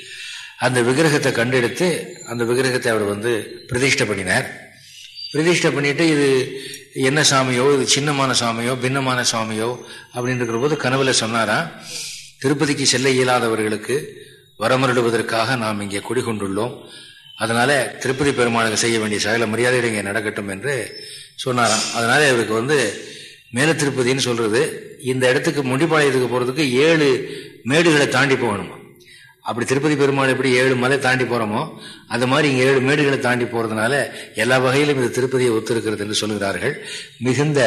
அந்த விக்கிரகத்தை கண்டெடுத்து அந்த விக்கிரகத்தை அவர் வந்து பிரதிஷ்டை பண்ணினார். பிரதிஷ்டை பண்ணிட்டு இது என்ன சாமியோ இது சின்னமான சாமியோ பின்னமான சாமியோ அப்படின்னு இருக்கிற போது கனவுல சொன்னாராம் திருப்பதிக்கு செல்ல இயலாதவர்களுக்கு வரமருடுவதற்காக நாம் இங்கே குடிகொண்டுள்ளோம். அதனால திருப்பதி பெருமாளுக்கு செய்ய வேண்டிய சகல மரியாதைகள் இங்கே நடக்கட்டும் என்று சொன்னாராம். அதனால இவருக்கு வந்து மேல திருப்பதின்னு சொல்றது இந்த இடத்துக்கு முடிப்பாளையத்துக்கு போறதுக்கு ஏழு மேடுகளை தாண்டி போகணுமா? அப்படி திருப்பதி பெருமாள் எப்படி ஏழு மலை தாண்டி போறோமோ அந்த மாதிரி இங்க ஏழு மேடுகளை தாண்டி போறதுனால எல்லா வகையிலும் இது திருப்பதியை ஒத்திருக்கிறது என்று சொல்கிறார்கள் மிகுந்த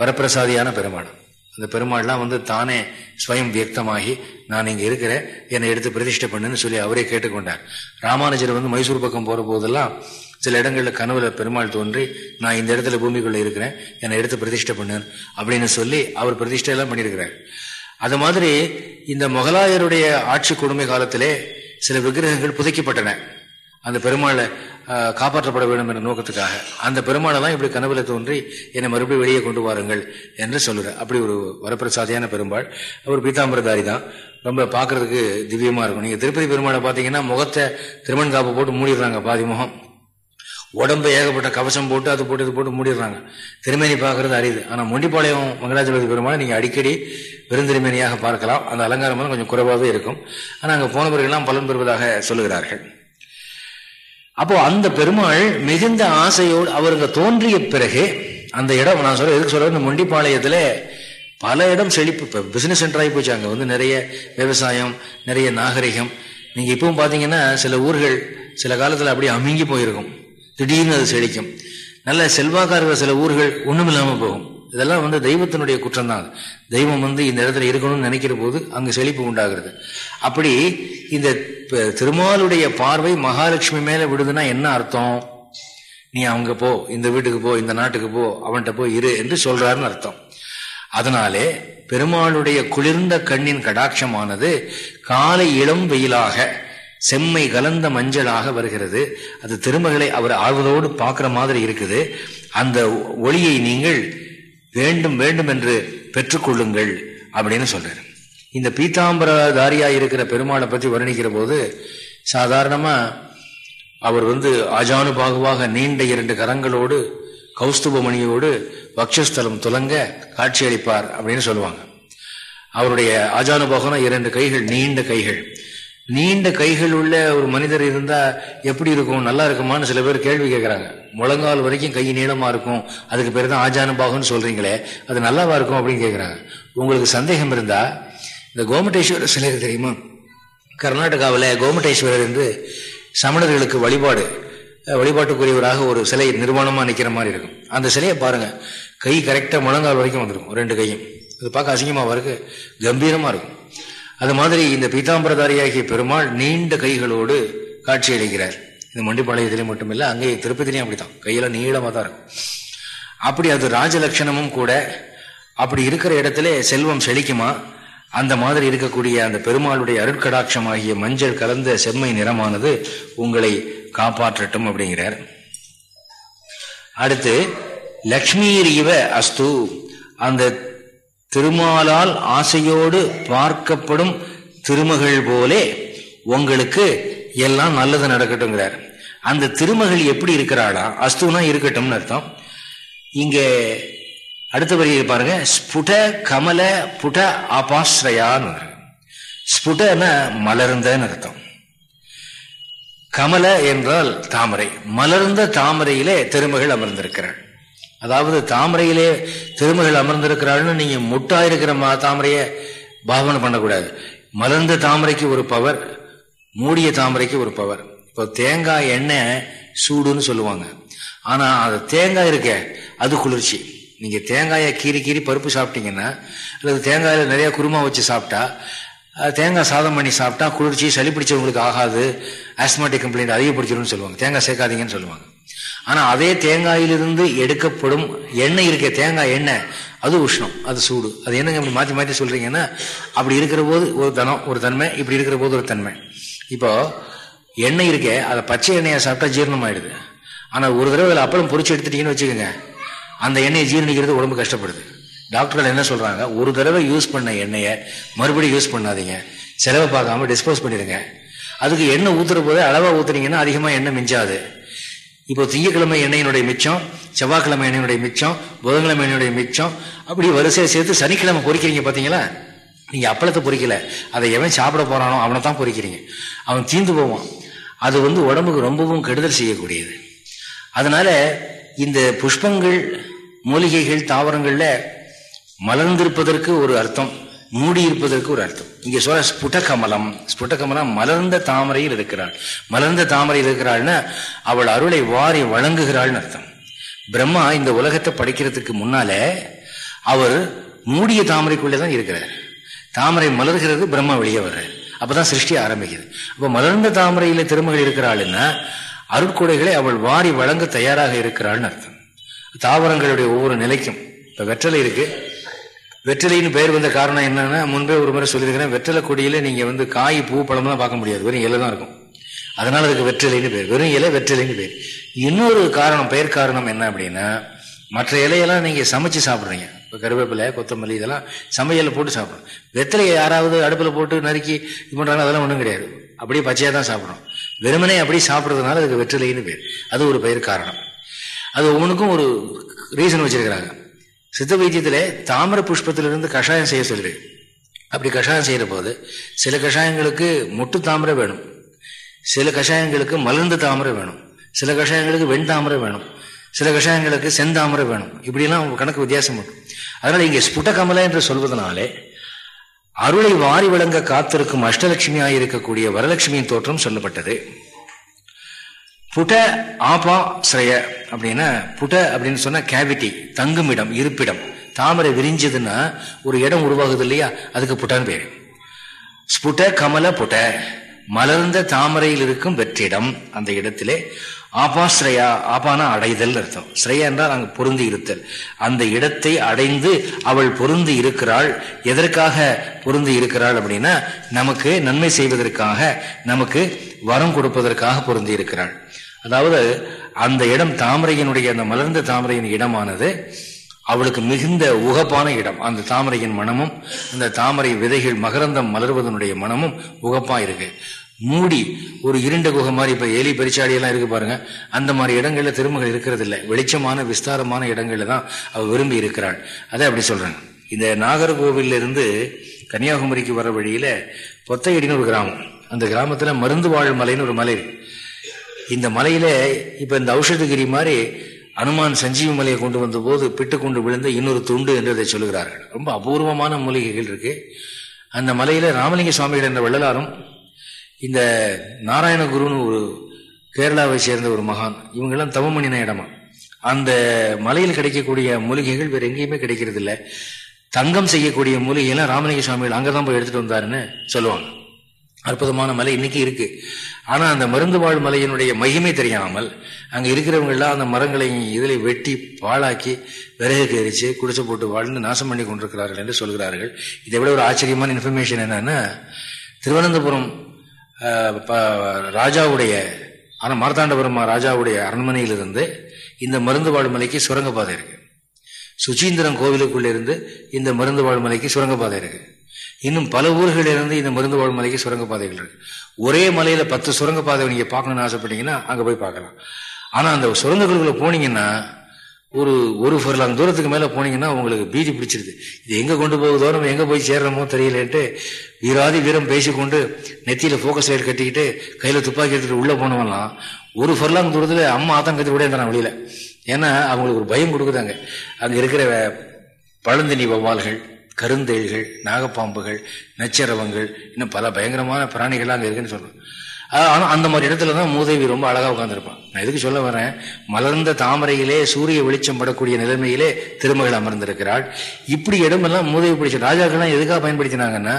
வரப்பிரசாதியான பெருமாள். அந்த பெருமாள்லாம் வந்து தானே ஸ்வயம் வியக்தமாகி நான் இங்க இருக்கிறேன் என்னை எடுத்து பிரதிஷ்டை பண்ணுன்னு சொல்லி அவரே கேட்டுக்கொண்டார். ராமானுஜர் வந்து மைசூர் பக்கம் போற போதெல்லாம் சில இடங்களில் கனவுல பெருமாள் தோன்றி நான் இந்த இடத்துல பூமிக்குள்ள இருக்கிறேன் என்னை எடுத்து பிரதிஷ்டை பண்ணு அப்படின்னு சொல்லி அவர் பிரதிஷ்டை எல்லாம் பண்ணியிருக்கிறார். அது மாதிரி இந்த முகலாயருடைய ஆட்சி கொடுமை காலத்திலே சில விக்கிரகங்கள் புதைக்கப்பட்டன. அந்த பெருமாளை காப்பாற்றப்பட வேண்டும் என்ற நோக்கத்துக்காக. அந்த பெருமாளை தான் இப்படி கனவுல தோன்றி என்னை மறுபடியும் வெளியே கொண்டு வாருங்கள் என்று சொல்லுற. அப்படி ஒரு வரப்பிரசாதியான பெருமாள். அவர் பீதாம்பரதாரி தான். ரொம்ப பார்க்கறதுக்கு திவ்யமா இருக்கும். நீங்க திருப்பதி பெருமாளை பார்த்தீங்கன்னா முகத்தை திருமண் காப்பு போட்டு மூடிடுறாங்க பாதி முகம் உடம்பு ஏகப்பட்ட கவசம் போட்டு அது போட்டு இது போட்டு மூடிடுறாங்க. திருமேனி பார்க்கறது அரியுது ஆனால் மொண்டிப்பாளையம் மங்களாஜபதி பெருமாள் நீங்கள் அடிக்கடி பெருந்திருமேனியாக பார்க்கலாம். அந்த அலங்காரம் கொஞ்சம் குறைவாகவே இருக்கும். ஆனால் அங்கே போனவர்கள்லாம் பலன் பெறுவதாக சொல்லுகிறார்கள். அப்போ அந்த பெருமாள் மிகுந்த ஆசையோடு அவருங்க தோன்றிய பிறகு அந்த இடம் நான் சொல்ல எதுக்கு சொல்ற இந்த மொண்டிப்பாளையத்தில் பல இடம் செழிப்பு இப்போ பிஸ்னஸ் சென்டராகி போச்சு. அங்கே வந்து நிறைய விவசாயம் நிறைய நாகரிகம். நீங்கள் இப்பவும் பார்த்தீங்கன்னா சில ஊர்கள் சில காலத்தில் அப்படியே அமுங்கி போயிருக்கும். திடீர்னு அது செழிக்கும். நல்ல செல்வாக்கார சில ஊர்கள் ஒன்றும் இல்லாமல் போகும். இதெல்லாம் வந்து தெய்வத்தினுடைய குற்றம் தான் தெய்வம் வந்து இந்த இடத்துல இருக்கணும்னு நினைக்கிற போது அங்கு செழிப்பு உண்டாகிறது. அப்படி இந்த திருமாலுடைய பார்வை மகாலட்சுமி மேல விடுதுன்னா என்ன அர்த்தம்? நீ அவங்க போ இந்த வீட்டுக்கு போ இந்த நாட்டுக்கு போ அவன்கிட்ட போ இரு என்று சொல்றாருன்னு அர்த்தம். அதனாலே பெருமாளுடைய குளிர்ந்த கண்ணின் கடாட்சமானது காலை இளம் வெயிலாக செம்மை கலந்த மஞ்சளாக வருகிறது. அது திருமகளை அவர் ஆர்வதோடு பார்க்கிற மாதிரி இருக்குது. அந்த ஒளியை நீங்கள் வேண்டும் வேண்டும் என்று பெற்றுக்கொள்ளுங்கள் அப்படின்னு சொல்றாரு. இந்த பீதாம்பரதாரியா இருக்கிற பெருமாளை பற்றி வர்ணிக்கிற போது சாதாரணமா அவர் வந்து அஜானுபாகுவாக நீண்ட இரண்டு கரங்களோடு கௌஸ்துபமணியோடு வக்ஷஸ்தலம் துலங்க காட்சியளிப்பார் அப்படின்னு சொல்லுவாங்க. அவருடைய ஆஜானுபாகம்னா இரண்டு கைகள் நீண்ட கைகள். நீண்ட கைகள் உள்ள ஒரு மனிதர் இருந்தா எப்படி இருக்கும் நல்லா இருக்குமான்னு சில பேர் கேள்வி கேட்கறாங்க முழங்கால் வரைக்கும் கை நீளமா இருக்கும். அதுக்கு பேர் தான் ஆஜானுபாகுன்னு சொல்றீங்களே அது நல்லாவா இருக்கும் அப்படின்னு கேட்கறாங்க உங்களுக்கு சந்தேகம் இருந்தா இந்த கோமட்டேஸ்வரர் சிலை தெரியுமா? கர்நாடகாவில் கோமட்டேஸ்வரர் என்று சமணர்களுக்கு வழிபாடு வழிபாட்டுக்குரியவராக ஒரு சிலை நிர்மாணமாக நிற்கிற மாதிரி இருக்கும். அந்த சிலையை பாருங்க. கை கரெக்டாக முழங்கால் வரைக்கும் வந்துருக்கும் ரெண்டு கையும். அது பார்க்க அசிங்கமாக இருக்கு? கம்பீரமாக இருக்கும். அது மாதிரி இந்த பீதாம்பரதாரியாகிய பெருமாள் நீண்ட கைகளோடு காட்சி அளிக்கிறார் இந்த மண்டிப்பாளையத்திலே மட்டுமில்லை அங்கே திருப்பதிலையும் அப்படித்தான். கையெல்லாம் நீளமாக தான் இருக்கும். அப்படி அது ராஜலட்சணமும் கூட அப்படி இருக்கிற இடத்துல செல்வம் செழிக்குமா? அந்த மாதிரி இருக்கக்கூடிய அந்த பெருமாளுடைய அருட்கடாட்சமாகிய மஞ்சள் கலந்த செம்மை நிறமானது உங்களை காப்பாற்றட்டும் அப்படிங்கிறார். அடுத்து லக்ஷ்மீர் இவ அஸ்து. அந்த திருமாலால் ஆசையோடு பார்க்கப்படும் திருமகள் போலே உங்களுக்கு எல்லாம் நல்லது நடக்கட்டும்ங்கிறார். அந்த திருமகள் எப்படி இருக்கிறாளா? அஸ்துனா இருக்கட்டும்னு அர்த்தம். இங்கே அடுத்த வரியை பாருங்க. ஸ்புட கமல புட ஆபாஸ்ரயான்னு. ஸ்புடன மலர்ந்தன்னு அர்த்தம். கமல என்றால் தாமரை. மலர்ந்த தாமரையிலே திருமகள் அமர்ந்திருக்கிறாள். அதாவது தாமரையிலே திருமகள் அமர்ந்திருக்கிறாள்னு நீங்க முட்டா இருக்கிற தாமரைய பாவனை பண்ணக்கூடாது. மலர்ந்த தாமரைக்கு ஒரு பவர் மூடிய தாமரைக்கு ஒரு பவர். இப்போ தேங்காய் எண்ணெய் சூடுன்னு சொல்லுவாங்க. ஆனால் அது தேங்காய் இருக்க அது குளிர்ச்சி. நீங்க தேங்காயை கீறி கீறி பருப்பு சாப்பிட்டீங்கன்னா அல்லது தேங்காயில் நிறைய குருமா வச்சு சாப்பிட்டா தேங்காய் சாதம் பண்ணி சாப்பிட்டா குளிர்ச்சி சளி பிடிச்சவங்களுக்கு ஆகாது ஆஸ்மாட்டிக் கம்ப்ளைண்ட் அதிகப்படுத்திடும்னு சொல்லுவாங்க. தேங்காய் சேர்க்காதீங்கன்னு சொல்லுவாங்க. ஆனா அதே தேங்காயிலிருந்து எடுக்கப்படும் எண்ணெய் இருக்க தேங்காய் எண்ணெய். அது உஷ்ணம் அது சூடு. அது என்னங்க இப்படி மாற்றி மாற்றி சொல்றீங்கன்னா அப்படி இருக்கிற போது ஒரு தனம் ஒரு தன்மை இப்படி இருக்கிற போது ஒரு தன்மை. இப்போ எண்ணெய் இருக்க அதை பச்சை எண்ணெயை சாப்பிட்டா ஜீரணம் ஆயிடுது ஆனா ஒரு தடவை அதில் அப்பளம் பொறிச்சு எடுத்துட்டீங்கன்னு வச்சுக்கோங்க அந்த எண்ணெயை ஜீரணிக்கிறது உடம்பு கஷ்டப்படுது. டாக்டர்கள் என்ன சொல்றாங்க? ஒரு தடவை யூஸ் பண்ண எண்ணெயை மறுபடியும் யூஸ் பண்ணாதீங்க. செலவை பார்க்காம டிஸ்போஸ் பண்ணிடுங்க. அதுக்கு எண்ணெய் ஊத்துற போதே அளவா ஊத்துறீங்கன்னா அதிகமா எண்ணெய் மிஞ்சாது. இப்போ திங்கக்கிழமை எண்ணெயினுடைய மிச்சம் செவ்வாய்க்கிழமை எண்ணெயினுடைய மிச்சம் புதன்கிழமை எண்ணெயுடைய மிச்சம் அப்படி வரிசையை சேர்த்து சனிக்கிழமை பொறிக்கிறீங்க பார்த்தீங்களா நீங்கள் அப்பளத்தை பொறிக்கல. அதை எவன் சாப்பிட போகிறானோ அவனை தான் பொறிக்கிறீங்க. அவன் தீந்து போவான். அது வந்து உடம்புக்கு ரொம்பவும் கெடுதல் செய்யக்கூடியது. அதனால இந்த புஷ்பங்கள் மூலிகைகள் தாவரங்களில் மலர்ந்திருப்பதற்கு ஒரு அர்த்தம். மூடி இருப்பதற்கு ஒரு அர்த்தம். இங்க சொல்ற ஸ்புடகமலம் கமலம் மலர்ந்த தாமரையில் இருக்கிறாள். மலர்ந்த தாமரையில் இருக்கிறாள்னா அவள் அருளை வாரி வழங்குகிறாள்னு அர்த்தம். பிரம்மா இந்த உலகத்தை படைக்கிறதுக்கு முன்னாலே அவர் மூடிய தாமரைக்குள்ளே தான் இருக்கிறார். தாமரை மலர்கிறது பிரம்மா வெளியே வர்றார். அப்பதான் சிருஷ்டி ஆரம்பிக்குது. அப்ப மலர்ந்த தாமரையில திருமகள் இருக்கிறாள்னா அருட்கொடைகளை அவள் வாரி வழங்க தயாராக இருக்கிறாள்னு அர்த்தம். தாவரங்களுடைய ஒவ்வொரு நிலைக்கும். இப்ப வெற்றலை இருக்கு. வெற்றிலைன்னு பெயர் வந்த காரணம் என்னன்னா முன்பே ஒரு முறை சொல்லியிருக்கிறேன் வெற்றிலை கொடியில நீங்க வந்து காய் பூ பழம்லாம் பார்க்க முடியாது. வெறும் இலை தான் இருக்கும். அதனால அதுக்கு வெற்றிலைன்னு பேர். வெறும் இலை வெற்றிலைன்னு பேர். இன்னொரு காரணம் பெயர் காரணம் என்ன அப்படின்னா மற்ற இலையெல்லாம் நீங்க சமைச்சு சாப்பிட்றீங்க. இப்போ கருவேப்பிலை கொத்தமல்லி இதெல்லாம் சமையல போட்டு சாப்பிட்றோம் வெத்தலையை யாராவது அடுப்பில் போட்டு நறுக்கி இது பண்ணுறாங்க அதெல்லாம் ஒன்றும் கிடையாது. அப்படியே பச்சையாக தான் சாப்பிட்றோம் வெறுமனே அப்படி சாப்பிட்றதுனால அதுக்கு வெற்றிலைன்னு பேர். அது ஒரு பெயர் காரணம். அது ஒவ்வொன்றுக்கும் ஒரு ரீசன் வச்சிருக்கிறாங்க. சித்த வைத்தியத்தில் தாமர புஷ்பத்திலிருந்து கஷாயம் செய்ய சொல்லுது அப்படி கஷாயம் செய்கிற போது சில கஷாயங்களுக்கு முட்டு தாமரை வேணும். சில கஷாயங்களுக்கு மலர்ந்த தாமரை வேணும். சில கஷாயங்களுக்கு வெண் தாமரை வேணும். சில கஷாயங்களுக்கு செந்தாமரை வேணும். இப்படிலாம் கணக்கு வித்தியாசம் இருக்கும் அதனால் இங்கே ஸ்புட என்று சொல்வதனாலே அருளை வாரி வழங்க காத்திருக்கும் அஷ்டலட்சுமியாக இருக்கக்கூடிய வரலட்சுமியின் தோற்றம் சொல்லப்பட்டது. புட ஆபா ஸ்ரய அப்படின்னா புட அப்படின்னு சொன்ன கேவிட்டி தங்குமிடம் இருப்பிடம். தாமரை விரிஞ்சதுன்னா ஒரு இடம் உருவாகுது இல்லையா? அதுக்கு புட்டான்னு பேரு. ஸ்புட கமல புட. மலர்ந்த தாமரையில் இருக்கும் வெற்றிடம் அந்த இடத்திலே. ஆபாஸ்ரயா ஆபானா அடைதல் அர்த்தம். ஸ்ரேயா என்றால் அங்கு பொருந்தி இருத்தல். அந்த இடத்தை அடைந்து அவள் பொருந்தி இருக்கிறாள். எதற்காக பொருந்தி இருக்கிறாள் அப்படின்னா நமக்கு நன்மை செய்வதற்காக நமக்கு வரம் கொடுப்பதற்காக பொருந்தி இருக்கிறாள். அதாவது அந்த இடம் தாமரையினுடைய அந்த மலர்ந்த தாமரையின் இடமானது அவளுக்கு மிகுந்த உகப்பான இடம். அந்த தாமரையின் மனமும் அந்த தாமரை விதைகள் மகரந்தம் மலர்வதனுடைய மனமும் உகப்பா இருக்கு. மூடி ஒரு இருண்ட குகை மாதிரி இப்ப எலி பெருச்சாடியெல்லாம் இருக்கு பாருங்க. அந்த மாதிரி இடங்கள்ல திருமகள் இருக்கிறது இல்லை வெளிச்சமான விஸ்தாரமான இடங்கள்ல தான் அவள் விரும்பி இருக்கிறாள். அதை அப்படி சொல்றாங்க இந்த நாகர்கோவில்ல இருந்து கன்னியாகுமரிக்கு வர வழியில பொத்தையடின்னு ஒரு கிராமம். அந்த கிராமத்துல மருந்து வாழ் மலைன்னு ஒரு மலை இந்த மலையில இப்ப இந்த ஔஷதகிரி மாதிரி அனுமான் சஞ்சீவி மலையை கொண்டு வந்த போது பிட்டு கொண்டு விழுந்த இன்னொரு துண்டு என்றதை சொல்கிறார்கள் ரொம்ப அபூர்வமான மூலிகைகள் இருக்கு. அந்த மலையில ராமலிங்க சுவாமிகள் என்ற வள்ளலாரும் இந்த நாராயணகுருன்னு ஒரு கேரளாவை சேர்ந்த ஒரு மகான் இவங்கெல்லாம் தவமணின இடமா. அந்த மலையில் கிடைக்கக்கூடிய மூலிகைகள் வேற எங்கேயுமே கிடைக்கிறது இல்லை தங்கம் செய்யக்கூடிய மூலிகைலாம் ராமலிங்க சுவாமிகள் அங்கதான் போய் எடுத்துட்டு வந்தாருன்னு சொல்லுவாங்க. அற்புதமான மலை இன்னைக்கு இருக்கு. ஆனா அந்த மருந்து வாழ் மலையினுடைய மகிமை தெரியாமல் அங்க இருக்கிறவங்க எல்லாம் அந்த மரங்களை இதில் வெட்டி பாழாக்கி விறகு எரிச்சு குடிச்சு போட்டு வாழ்ந்து நாசம் பண்ணி கொண்டிருக்கிறார்கள் என்று சொல்கிறார்கள். இதை விட ஒரு ஆச்சரியமான இன்ஃபர்மேஷன் என்னன்னா திருவனந்தபுரம் ராஜாவுடைய ஆனால் மார்த்தாண்டபுரம் ராஜாவுடைய அரண்மனையிலிருந்து இந்த மருந்து வாழ் மலைக்கு சுரங்கப்பாதை இருக்கு. சுச்சீந்திரம் கோவிலுக்குள்ள இருந்து இந்த மருந்து வாழ் மலைக்கு சுரங்கப்பாதை இருக்கு. இன்னும் பல ஊர்களிலிருந்து இந்த மருந்து வாழ் மலைக்கு சுரங்கப்பாதைகள் இருக்கு. ஒரே மலையில பத்து சுரங்கப்பாதை நீங்க பார்க்கணும்னு ஆசைப்பட்டீங்கன்னா அங்க போய் பார்க்கலாம். ஆனா அந்த சுரங்கங்களுக்குள்ள போனீங்கன்னா ஒரு ஒரு ஃபர்லாங் தூரத்துக்கு மேலே போனீங்கன்னா உங்களுக்கு பீதி பிடிச்சிருது. இது எங்கே கொண்டு போகுதோ நம்ம எங்கே போய் சேர்றோமோ தெரியலன்ட்டு வீராதி வீரம் பேசிக்கொண்டு நெத்தியில் ஃபோக்கஸ் லைட் கட்டிக்கிட்டு கையில் துப்பாக்கி எடுத்துகிட்டு உள்ளே போனவெல்லாம் ஒரு ஃபர்லாங் தூரத்தில் அம்மா ஆத்தங்கத்தை விட இருந்தான் வெளியில்? ஏன்னா அவங்களுக்கு ஒரு பயம் கொடுக்குதாங்க. அங்கே இருக்கிற பழந்தினி வவ்வால்கள் கருந்தேள்கள் நாகப்பாம்புகள் நச்சரவங்கள் இன்னும் பல பயங்கரமான பிராணிகள் அங்கே இருக்குன்னு சொல்றேன் ஆனால் அந்த மாதிரி இடத்துல தான் மூதேவி ரொம்ப அழகாக உட்காந்துருப்பான் நான் எதுக்கு சொல்ல வரேன்? மலர்ந்த தாமரையிலே சூரிய வெளிச்சம் படக்கூடிய நிலைமையிலே திருமகள் அமர்ந்திருக்கிறாள். இப்படி இடமெல்லாம் மூதேவி பிடிச்ச ராஜாக்கள்லாம் எதுக்காக பயன்படுத்தினாங்கன்னா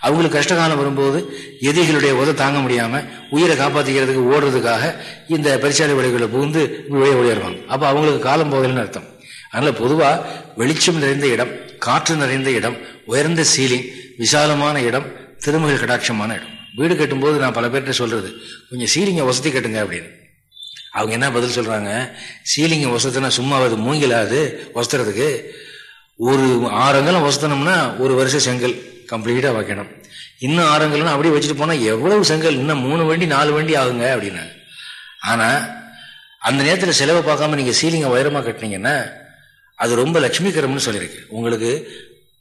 அவங்களுக்கு கஷ்டகாலம் வரும்போது எதிரிகளுடைய உத தாங்க முடியாமல் உயிரை காப்பாற்றிக்கிறதுக்கு ஓடுறதுக்காக இந்த பரிசாலை வழிகளை புகுந்து வெளியே ஓடிடுவாங்க அப்போ அவங்களுக்கு காலம் போகலன்னு அர்த்தம். அதனால் பொதுவாக வெளிச்சம் நிறைந்த இடம் காற்று நிறைந்த இடம் உயர்ந்த சீலிங் விசாலமான இடம் திருமகள் கடாட்சமான இடம். வீடு கட்டும்போது நான் பல பேர்கிட்ட சொல்றது கொஞ்சம் சீலிங்கை வசதி கட்டுங்க அப்படின்னு. அவங்க என்ன பதில் சொல்றாங்க? சீலிங்கை வசத்தினா சும்மா அது மூங்கிலாது வசத்துறதுக்கு? ஒரு ஆரங்கலம் வசத்தனம்னா ஒரு வருஷம் செங்கல் கம்ப்ளீட்டா வைக்கணும். இன்னும் ஆறு அப்படியே வச்சுட்டு போனா எவ்வளவு செங்கல்? இன்னும் மூணு வண்டி நாலு வண்டி ஆகுங்க அப்படின்னா ஆனா அந்த நேரத்தில் செலவை பார்க்காம நீங்க சீலிங்கை உயரமா கட்டினீங்கன்னா அது ரொம்ப லட்சுமிகரம்னு சொல்லியிருக்கு. உங்களுக்கு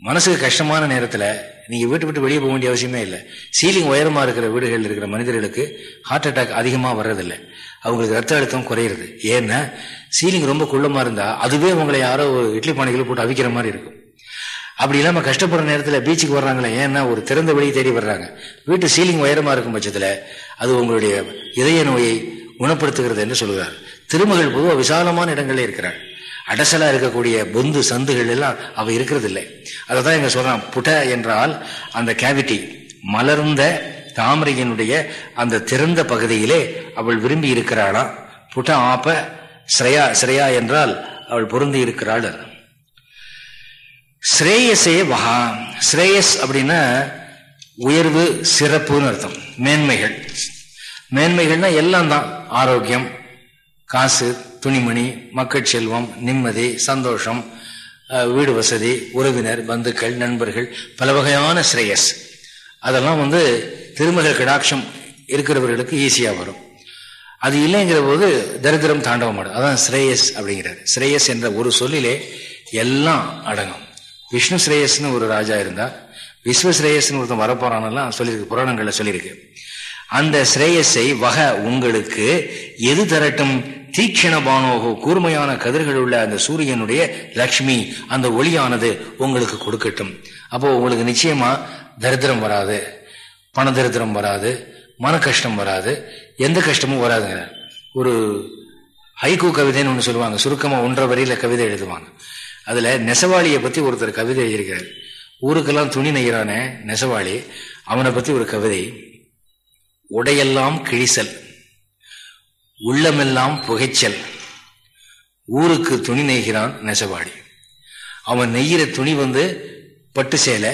மனசுக்கு கஷ்டமான நேரத்தில் நீங்கள் வீட்டு விட்டு வெளியே போக வேண்டிய அவசியமே இல்லை. சீலிங் உயரமாக இருக்கிற வீடுகளில் இருக்கிற மனிதர்களுக்கு ஹார்ட் அட்டாக் அதிகமாக வர்றதில்லை. அவங்களுக்கு ரத்த அழுத்தம் குறையிறது. ஏன்னா சீலிங் ரொம்ப குள்ளமாக இருந்தால் அதுவே உங்களை யாரோ ஒரு இட்லி பானைகளை போட்டு அவிக்கிற மாதிரி இருக்கும். அப்படி இல்லாமல் கஷ்டப்படுற நேரத்தில் பீச்சுக்கு வர்றாங்களே ஏன்னா ஒரு திறந்த வழியை தேடி வர்றாங்க. வீட்டு சீலிங் உயரமாக இருக்கும் பட்சத்தில் அது உங்களுடைய இதய நோயை குணப்படுத்துகிறது என்று சொல்கிறார் திருமகள் பொதுவாக விசாலமான இடங்களே இருக்கிறார் அடசலா இருக்கக்கூடிய பொந்து சந்துகள் எல்லாம் அவ இருக்கிறது இல்லை அதை தான் இங்கே சொல்றான் புட என்றால் அந்த கேவிட்டி மலர்ந்த தாமரையினுடைய அந்த திறந்த பகுதியிலே அவள் விரும்பி இருக்கிறாளா புட ஆப்ப ஸ்ரேயா ஸ்ரேயா என்றால் அவள் பொருந்தி இருக்கிறாள். ஸ்ரேயஸே வகா. ஸ்ரேயஸ் அப்படின்னா உயர்வு சிறப்புன்னு அர்த்தம். மேன்மைகள். மேன்மைகள்னா எல்லாம் தான். ஆரோக்கியம் காசு துணிமணி மக்கள் செல்வம் நிம்மதி சந்தோஷம் வீடு வசதி உறவினர் பந்துக்கள் நண்பர்கள் பல வகையான ஸ்ரேயஸ். அதெல்லாம் வந்து திருமகள் கடாட்சம் இருக்கிறவர்களுக்கு ஈஸியாக வரும். அது இல்லைங்கிற போது தரித்திரம் தாண்டவமாடும் அதான் ஸ்ரேயஸ் அப்படிங்கிறார். ஸ்ரேயஸ் என்ற ஒரு சொல்லிலே எல்லாம் அடங்கும். விஷ்ணு ஸ்ரேயஸ்னு ஒரு ராஜா இருந்தார் விஸ்வ ஸ்ரேயஸ்னு ஒருத்தன் வரப்போறான்லாம் சொல்லியிருக்கு புராணங்களில் சொல்லியிருக்கு. அந்த ஸ்ரேயஸை வக உங்களுக்கு எது தரட்டும்? தீக்ஷண பானோகோ கூர்மையான கதிர்கள் உள்ள அந்த சூரியனுடைய லக்ஷ்மி அந்த ஒளியானது உங்களுக்கு கொடுக்கட்டும். அப்போ உங்களுக்கு நிச்சயமா தரித்திரம் வராது பண தரித்திரம் வராது மன கஷ்டம் வராது எந்த கஷ்டமும் வராதுங்க. ஒரு ஹைகூ கவிதைன்னு ஒன்று சொல்லுவாங்க சுருக்கமாக ஒன்றரை வரியில் கவிதை எழுதுவாங்க. அதில் நெசவாளியை பற்றி ஒருத்தர் கவிதை எழுதியிருக்கிறார் ஊருக்கெல்லாம் துணி நெய்கிறானே நெசவாளி அவனை பற்றி ஒரு கவிதை உடையெல்லாம் கிழிசல் உள்ளமெல்லாம் புகைச்சல். ஊருக்கு துணி நெய்கிறான் நெசவாடி அவன் நெய்கிற துணி வந்து பட்டு சேலை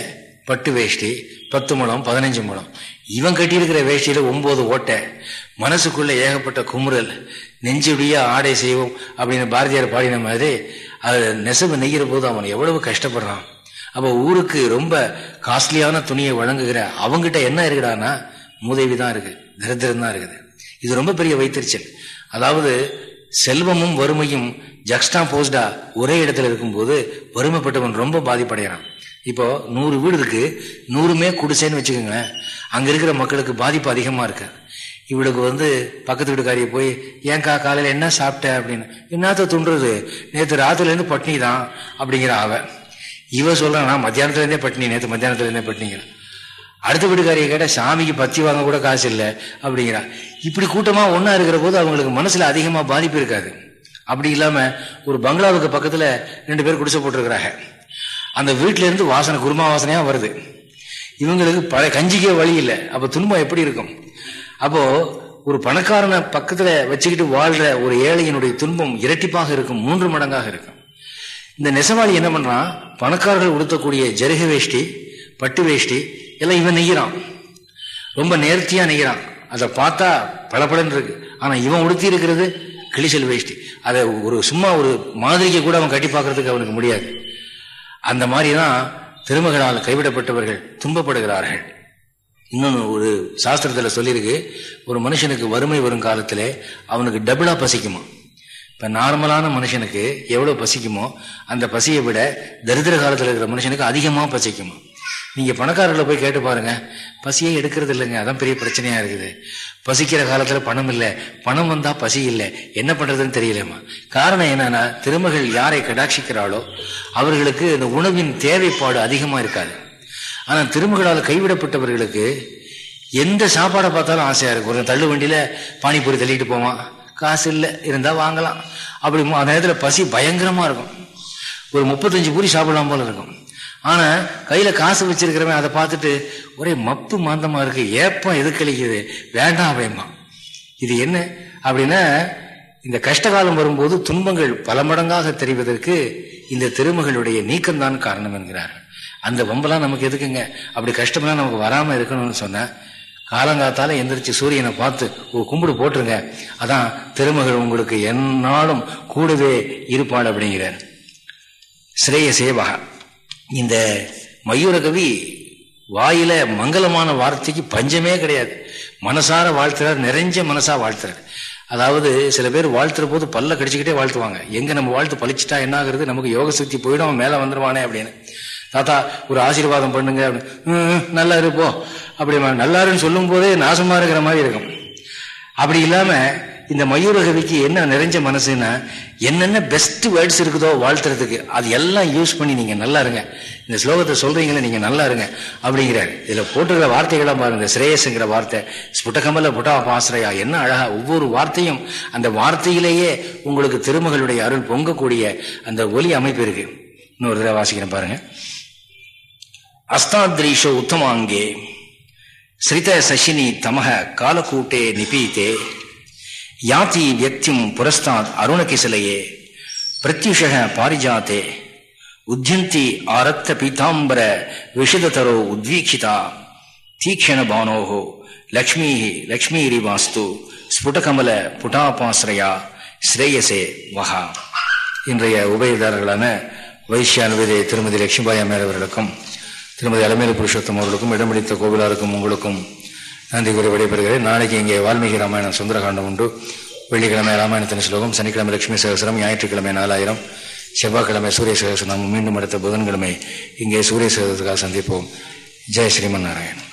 பட்டு வேஷ்டி பத்து முழம் பதினஞ்சு முழம். இவன் கட்டியிருக்கிற வேஷ்டியில ஒன்பது ஓட்டை. மனசுக்குள்ள ஏகப்பட்ட குமுறல். நெஞ்சுடைய ஆடை செய்வோம் அப்படின்னு பாரதியார் பாடின மாதிரி அது நெசவு நெய்கிற போது அவன் எவ்வளவு கஷ்டப்படுறான். அப்ப ஊருக்கு ரொம்ப காஸ்ட்லியான துணியை வழங்குகிற அவங்கிட்ட என்ன இருக்குடானா மூதேவி தான் இருக்கு தரித்திரம் தான் இருக்குது. இது ரொம்ப பெரிய வைத்தறிச்சல். அதாவது செல்வமும் வறுமையும் ஜக்ஸ்டா போஸ்டா ஒரே இடத்துல இருக்கும்போது வறுமைப்பட்டவன் ரொம்ப பாதிப்படைகிறான். இப்போ நூறு வீடு இருக்கு நூறுமே குடிசைன்னு வச்சுக்கோங்களேன். அங்க இருக்கிற மக்களுக்கு பாதிப்பு அதிகமா இருக்கு. இவளுக்கு வந்து பக்கத்து வீட்டுக்காரியை போய் ஏன்கா காலையில் என்ன சாப்பிட்ட? அப்படின்னு. என்னத்த துண்டுறது? நேற்று ராத்திரிலேருந்து பட்னி தான் அப்படிங்கிற அவ இவ சொல்றான் நான் மத்தியானத்துல இருந்தே பட்னி நேற்று மத்தியானத்துல இருந்தே அடுத்த வீட்டுக்காரியை கேட்ட சாமிக்கு பத்தி வாங்க கூட காசு இல்லை அப்படிங்கிறான் இப்படி கூட்டமாக ஒன்றா இருக்கிற போது அவங்களுக்கு மனசில் அதிகமாக பாதிப்பு இருக்காது. அப்படி இல்லாமல் ஒரு பங்களாவுக்கு பக்கத்தில் ரெண்டு பேர் குடிசை போட்டிருக்கிறாங்க. அந்த வீட்டிலேருந்து வாசனை குருமா வாசனையாக வருது. இவங்களுக்கு பழைய கஞ்சிக்கே வழி இல்லை. அப்போ துன்பம் எப்படி இருக்கும்? அப்போது ஒரு பணக்காரனை பக்கத்தில் வச்சுக்கிட்டு வாழ்கிற ஒரு ஏழையினுடைய துன்பம் இரட்டிப்பாக இருக்கும் மூன்று மடங்காக இருக்கும். இந்த நெசவாளி என்ன பண்ணுறான் பணக்காரர்கள் உடுத்தக்கூடிய ஜருக வேஷ்டி பட்டு வேஷ்டி எல்லாம் இவன் நெய்கிறான் ரொம்ப நேர்த்தியா நெய்கிறான் அதை பார்த்தா பளபளன்னு இருக்கு ஆனா இவன் உடுத்தி இருக்கிறது கிளிசல் வேஷ்டி. அதை ஒரு சும்மா ஒரு மாதிரிக்கு கூட அவன் கட்டி பார்க்கறதுக்கு அவனுக்கு முடியாது. அந்த மாதிரி தான் திருமகளால் கைவிடப்பட்டவர்கள் துன்பப்படுகிறார்கள். இன்னொன்று ஒரு சாஸ்திரத்தில் சொல்லியிருக்கு. ஒரு மனுஷனுக்கு வறுமை வரும் காலத்தில் அவனுக்கு டபுளாக பசிக்குமா? இப்போ நார்மலான மனுஷனுக்கு எவ்வளோ பசிக்குமோ அந்த பசியை விட தரித்திர காலத்தில் இருக்கிற மனுஷனுக்கு அதிகமாக பசிக்குமா? நீங்க பணக்காரர்களை போய் கேட்டு பாருங்க. பசியே எடுக்கிறது இல்லைங்க. அதான் பெரிய பிரச்சனையா இருக்குது. பசிக்கிற காலத்துல பணம் இல்லை. பணம் வந்தா பசி இல்லை. என்ன பண்றதுன்னு தெரியலம்மா. காரணம் என்னன்னா திருமகள் யாரை கடாட்சிக்கிறாளோ அவர்களுக்கு இந்த உணவின் தேவைப்பாடு அதிகமா இருக்காது. ஆனா திருமகளால் கைவிடப்பட்டவர்களுக்கு எந்த சாப்பாடை பார்த்தாலும் ஆசையா இருக்கும். ஒரு தள்ளு வண்டியில பானிபூரி தள்ளிட்டு போவான். காசு இல்லை. இருந்தா வாங்கலாம். அப்படி அந்த நேரத்தில் பசி பயங்கரமா இருக்கும். ஒரு முப்பத்தஞ்சு பூரி சாப்பிடலாம் போல இருக்கும். ஆனா கையில காசு வச்சிருக்கிறவன் அதை பார்த்துட்டு ஒரே மப்பு மாந்தமா இருக்கு ஏப்பம் எது கழிக்குது வேண்டாம் வேமா இது என்ன? அப்படின்னா இந்த கஷ்டகாலம் வரும்போது துன்பங்கள் பல மடங்காக தெரிவதற்கு இந்த திருமகளுடைய நீக்கம்தான் காரணம் என்கிறார் அந்த வம்பெல்லாம் நமக்கு எதுக்குங்க? அப்படி கஷ்டமெல்லாம் நமக்கு வராம இருக்கணும்னு சொன்ன காலங்காத்தால எந்திரிச்சு சூரியனை பார்த்து ஒரு கும்பிடு போட்டுருங்க. அதான் திருமகள் உங்களுக்கு என்னாலும் கூடவே இருப்பாள் அப்படிங்கிறார். ஸ்ரேய சேவகா இந்த மயூரகவி வாயில மங்களமான வார்த்தைக்கு பஞ்சமே கிடையாது. மனசார வாழ்த்துறாரு நிறைஞ்ச மனசா வாழ்த்துறாரு. அதாவது சில பேர் வாழ்த்துற போது பல்ல கடிச்சுக்கிட்டே வாழ்த்துவாங்க. எங்க நம்ம வாழ்த்து பழிச்சிட்டா என்ன ஆகுறது நமக்கு யோக சக்தி போயிடும் மேல வந்துருவானே அப்படின்னு. தாத்தா ஒரு ஆசீர்வாதம் பண்ணுங்க நல்லா இருப்போம் அப்படி நல்லாருன்னு சொல்லும் போதே நாசமா இருக்கிற மாதிரி இருக்கும். அப்படி இல்லாம இந்த மயூரகவிக்கு என்ன நிறைஞ்ச மனசுன்னா என்னென்ன பெஸ்ட் வேர்ட்ஸ் இருக்குதோ வாழ்த்துறதுக்கு அது எல்லாம் யூஸ் பண்ணி நீங்க நல்லா இருங்க. இந்த ஸ்லோகத்தை சொல்றீங்களே நீங்க நல்லா இருங்க அப்படிங்கிறாரு. இதுல போட்டுக்கிற வார்த்தைகளாம் பாருங்க ஸ்ரேயஸ்ங்கிற வார்த்தை. ஸ்புட்டகமல்ல புட்டா பாஸ்ரயா என்ன அழகா ஒவ்வொரு வார்த்தையும் அந்த வார்த்தையிலேயே உங்களுக்கு திருமகளுடைய அருள் பொங்கக்கூடிய அந்த ஒலி அமைப்பு இருக்கு. இன்னொரு தடவை வாசிக்கிறேன் பாருங்க. அஸ்தாத்ரீஷோ உத்தமாங்கே ஸ்ரித சசினி தமக காலக்கூட்டே நிபீத்தே யாதி வியக்திம் புரஸ்தாத் அருணகிசலையே பிரத்யுஷ பாரிஜாத்தே உத்தியந்தி ஆரத்த பீதாம்பர விஷததரோ உத்வீக்ஷிதா தீக்ஷண பானோஹோ லக்ஷ்மீ லக்ஷ்மீரிவாஸ்து ஸ்புடகமல புட்டாபாசிரயா ஸ்ரேயசே வஹா இன்றைய உபயதாரர்களான வைசியானுவதே திருமதி லட்சுமிபாய் அம்மையார் அவர்களுக்கும் திருமதி அலமேலு புருஷோத்தம் அவர்களுக்கும் இடமளித்த கோவிலாருக்கும் உங்களுக்கும் நன்றி கூறி விடைபெறுகிறேன். நாளைக்கு இங்கே வால்மீகி ராமாயணம் சுந்தரகாண்டம் உண்டு. வெள்ளிக்கிழமை ராமாயணத்தின் ஸ்லோகம் சனிக்கிழமை லட்சுமி சகசரம் ஞாயிற்றுக்கிழமை நாலாயிரம் செவ்வாய்க்கிழமை சூரிய சகசரம். மீண்டும் அடுத்த புதன்கிழமை இங்கே சூரிய சகசத்துக்காக சந்திப்போம். ஜெய் ஸ்ரீமன் நாராயணன்.